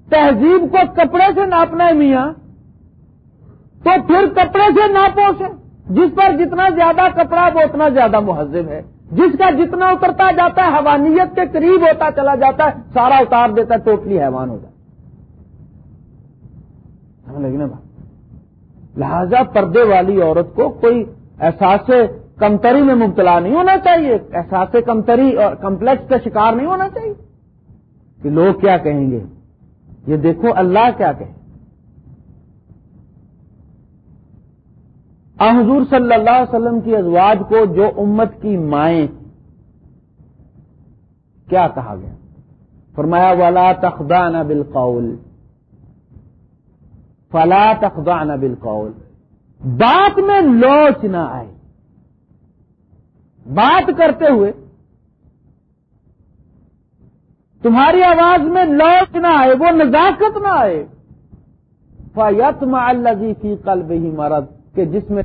تہذیب کو کپڑے سے ناپنا ہے میاں، تو پھر کپڑے سے ناپو سے جس پر جتنا زیادہ کپڑا وہ اتنا زیادہ مہذب ہے۔ جس کا جتنا اترتا جاتا ہے، حوانیت کے قریب ہوتا چلا جاتا ہے، سارا اتار دیتا ہے، ٹوٹلی حیوان ہو جاتا نا لہذا پردے والی عورت کو کوئی احساس کمتری میں مبتلا نہیں ہونا چاہیے۔ احساس کمتری اور کمپلیکس کا شکار نہیں ہونا چاہیے۔ کہ لوگ کیا کہیں گے؟ یہ دیکھو اللہ کیا کہ حضور صلی اللہ علیہ وسلم کی ازواج کو جو امت کی مائیں، کیا کہا گیا؟ فرمایا والا تخدان بالقول۔ فلا تخدان بالقول۔ بات میں لوچ نہ آئے۔ بات کرتے ہوئے تمہاری آواز میں لوچ نہ آئے، وہ نزاکت نہ آئے۔ فیت اللہ فی قلب ہی مرد کہ جس میں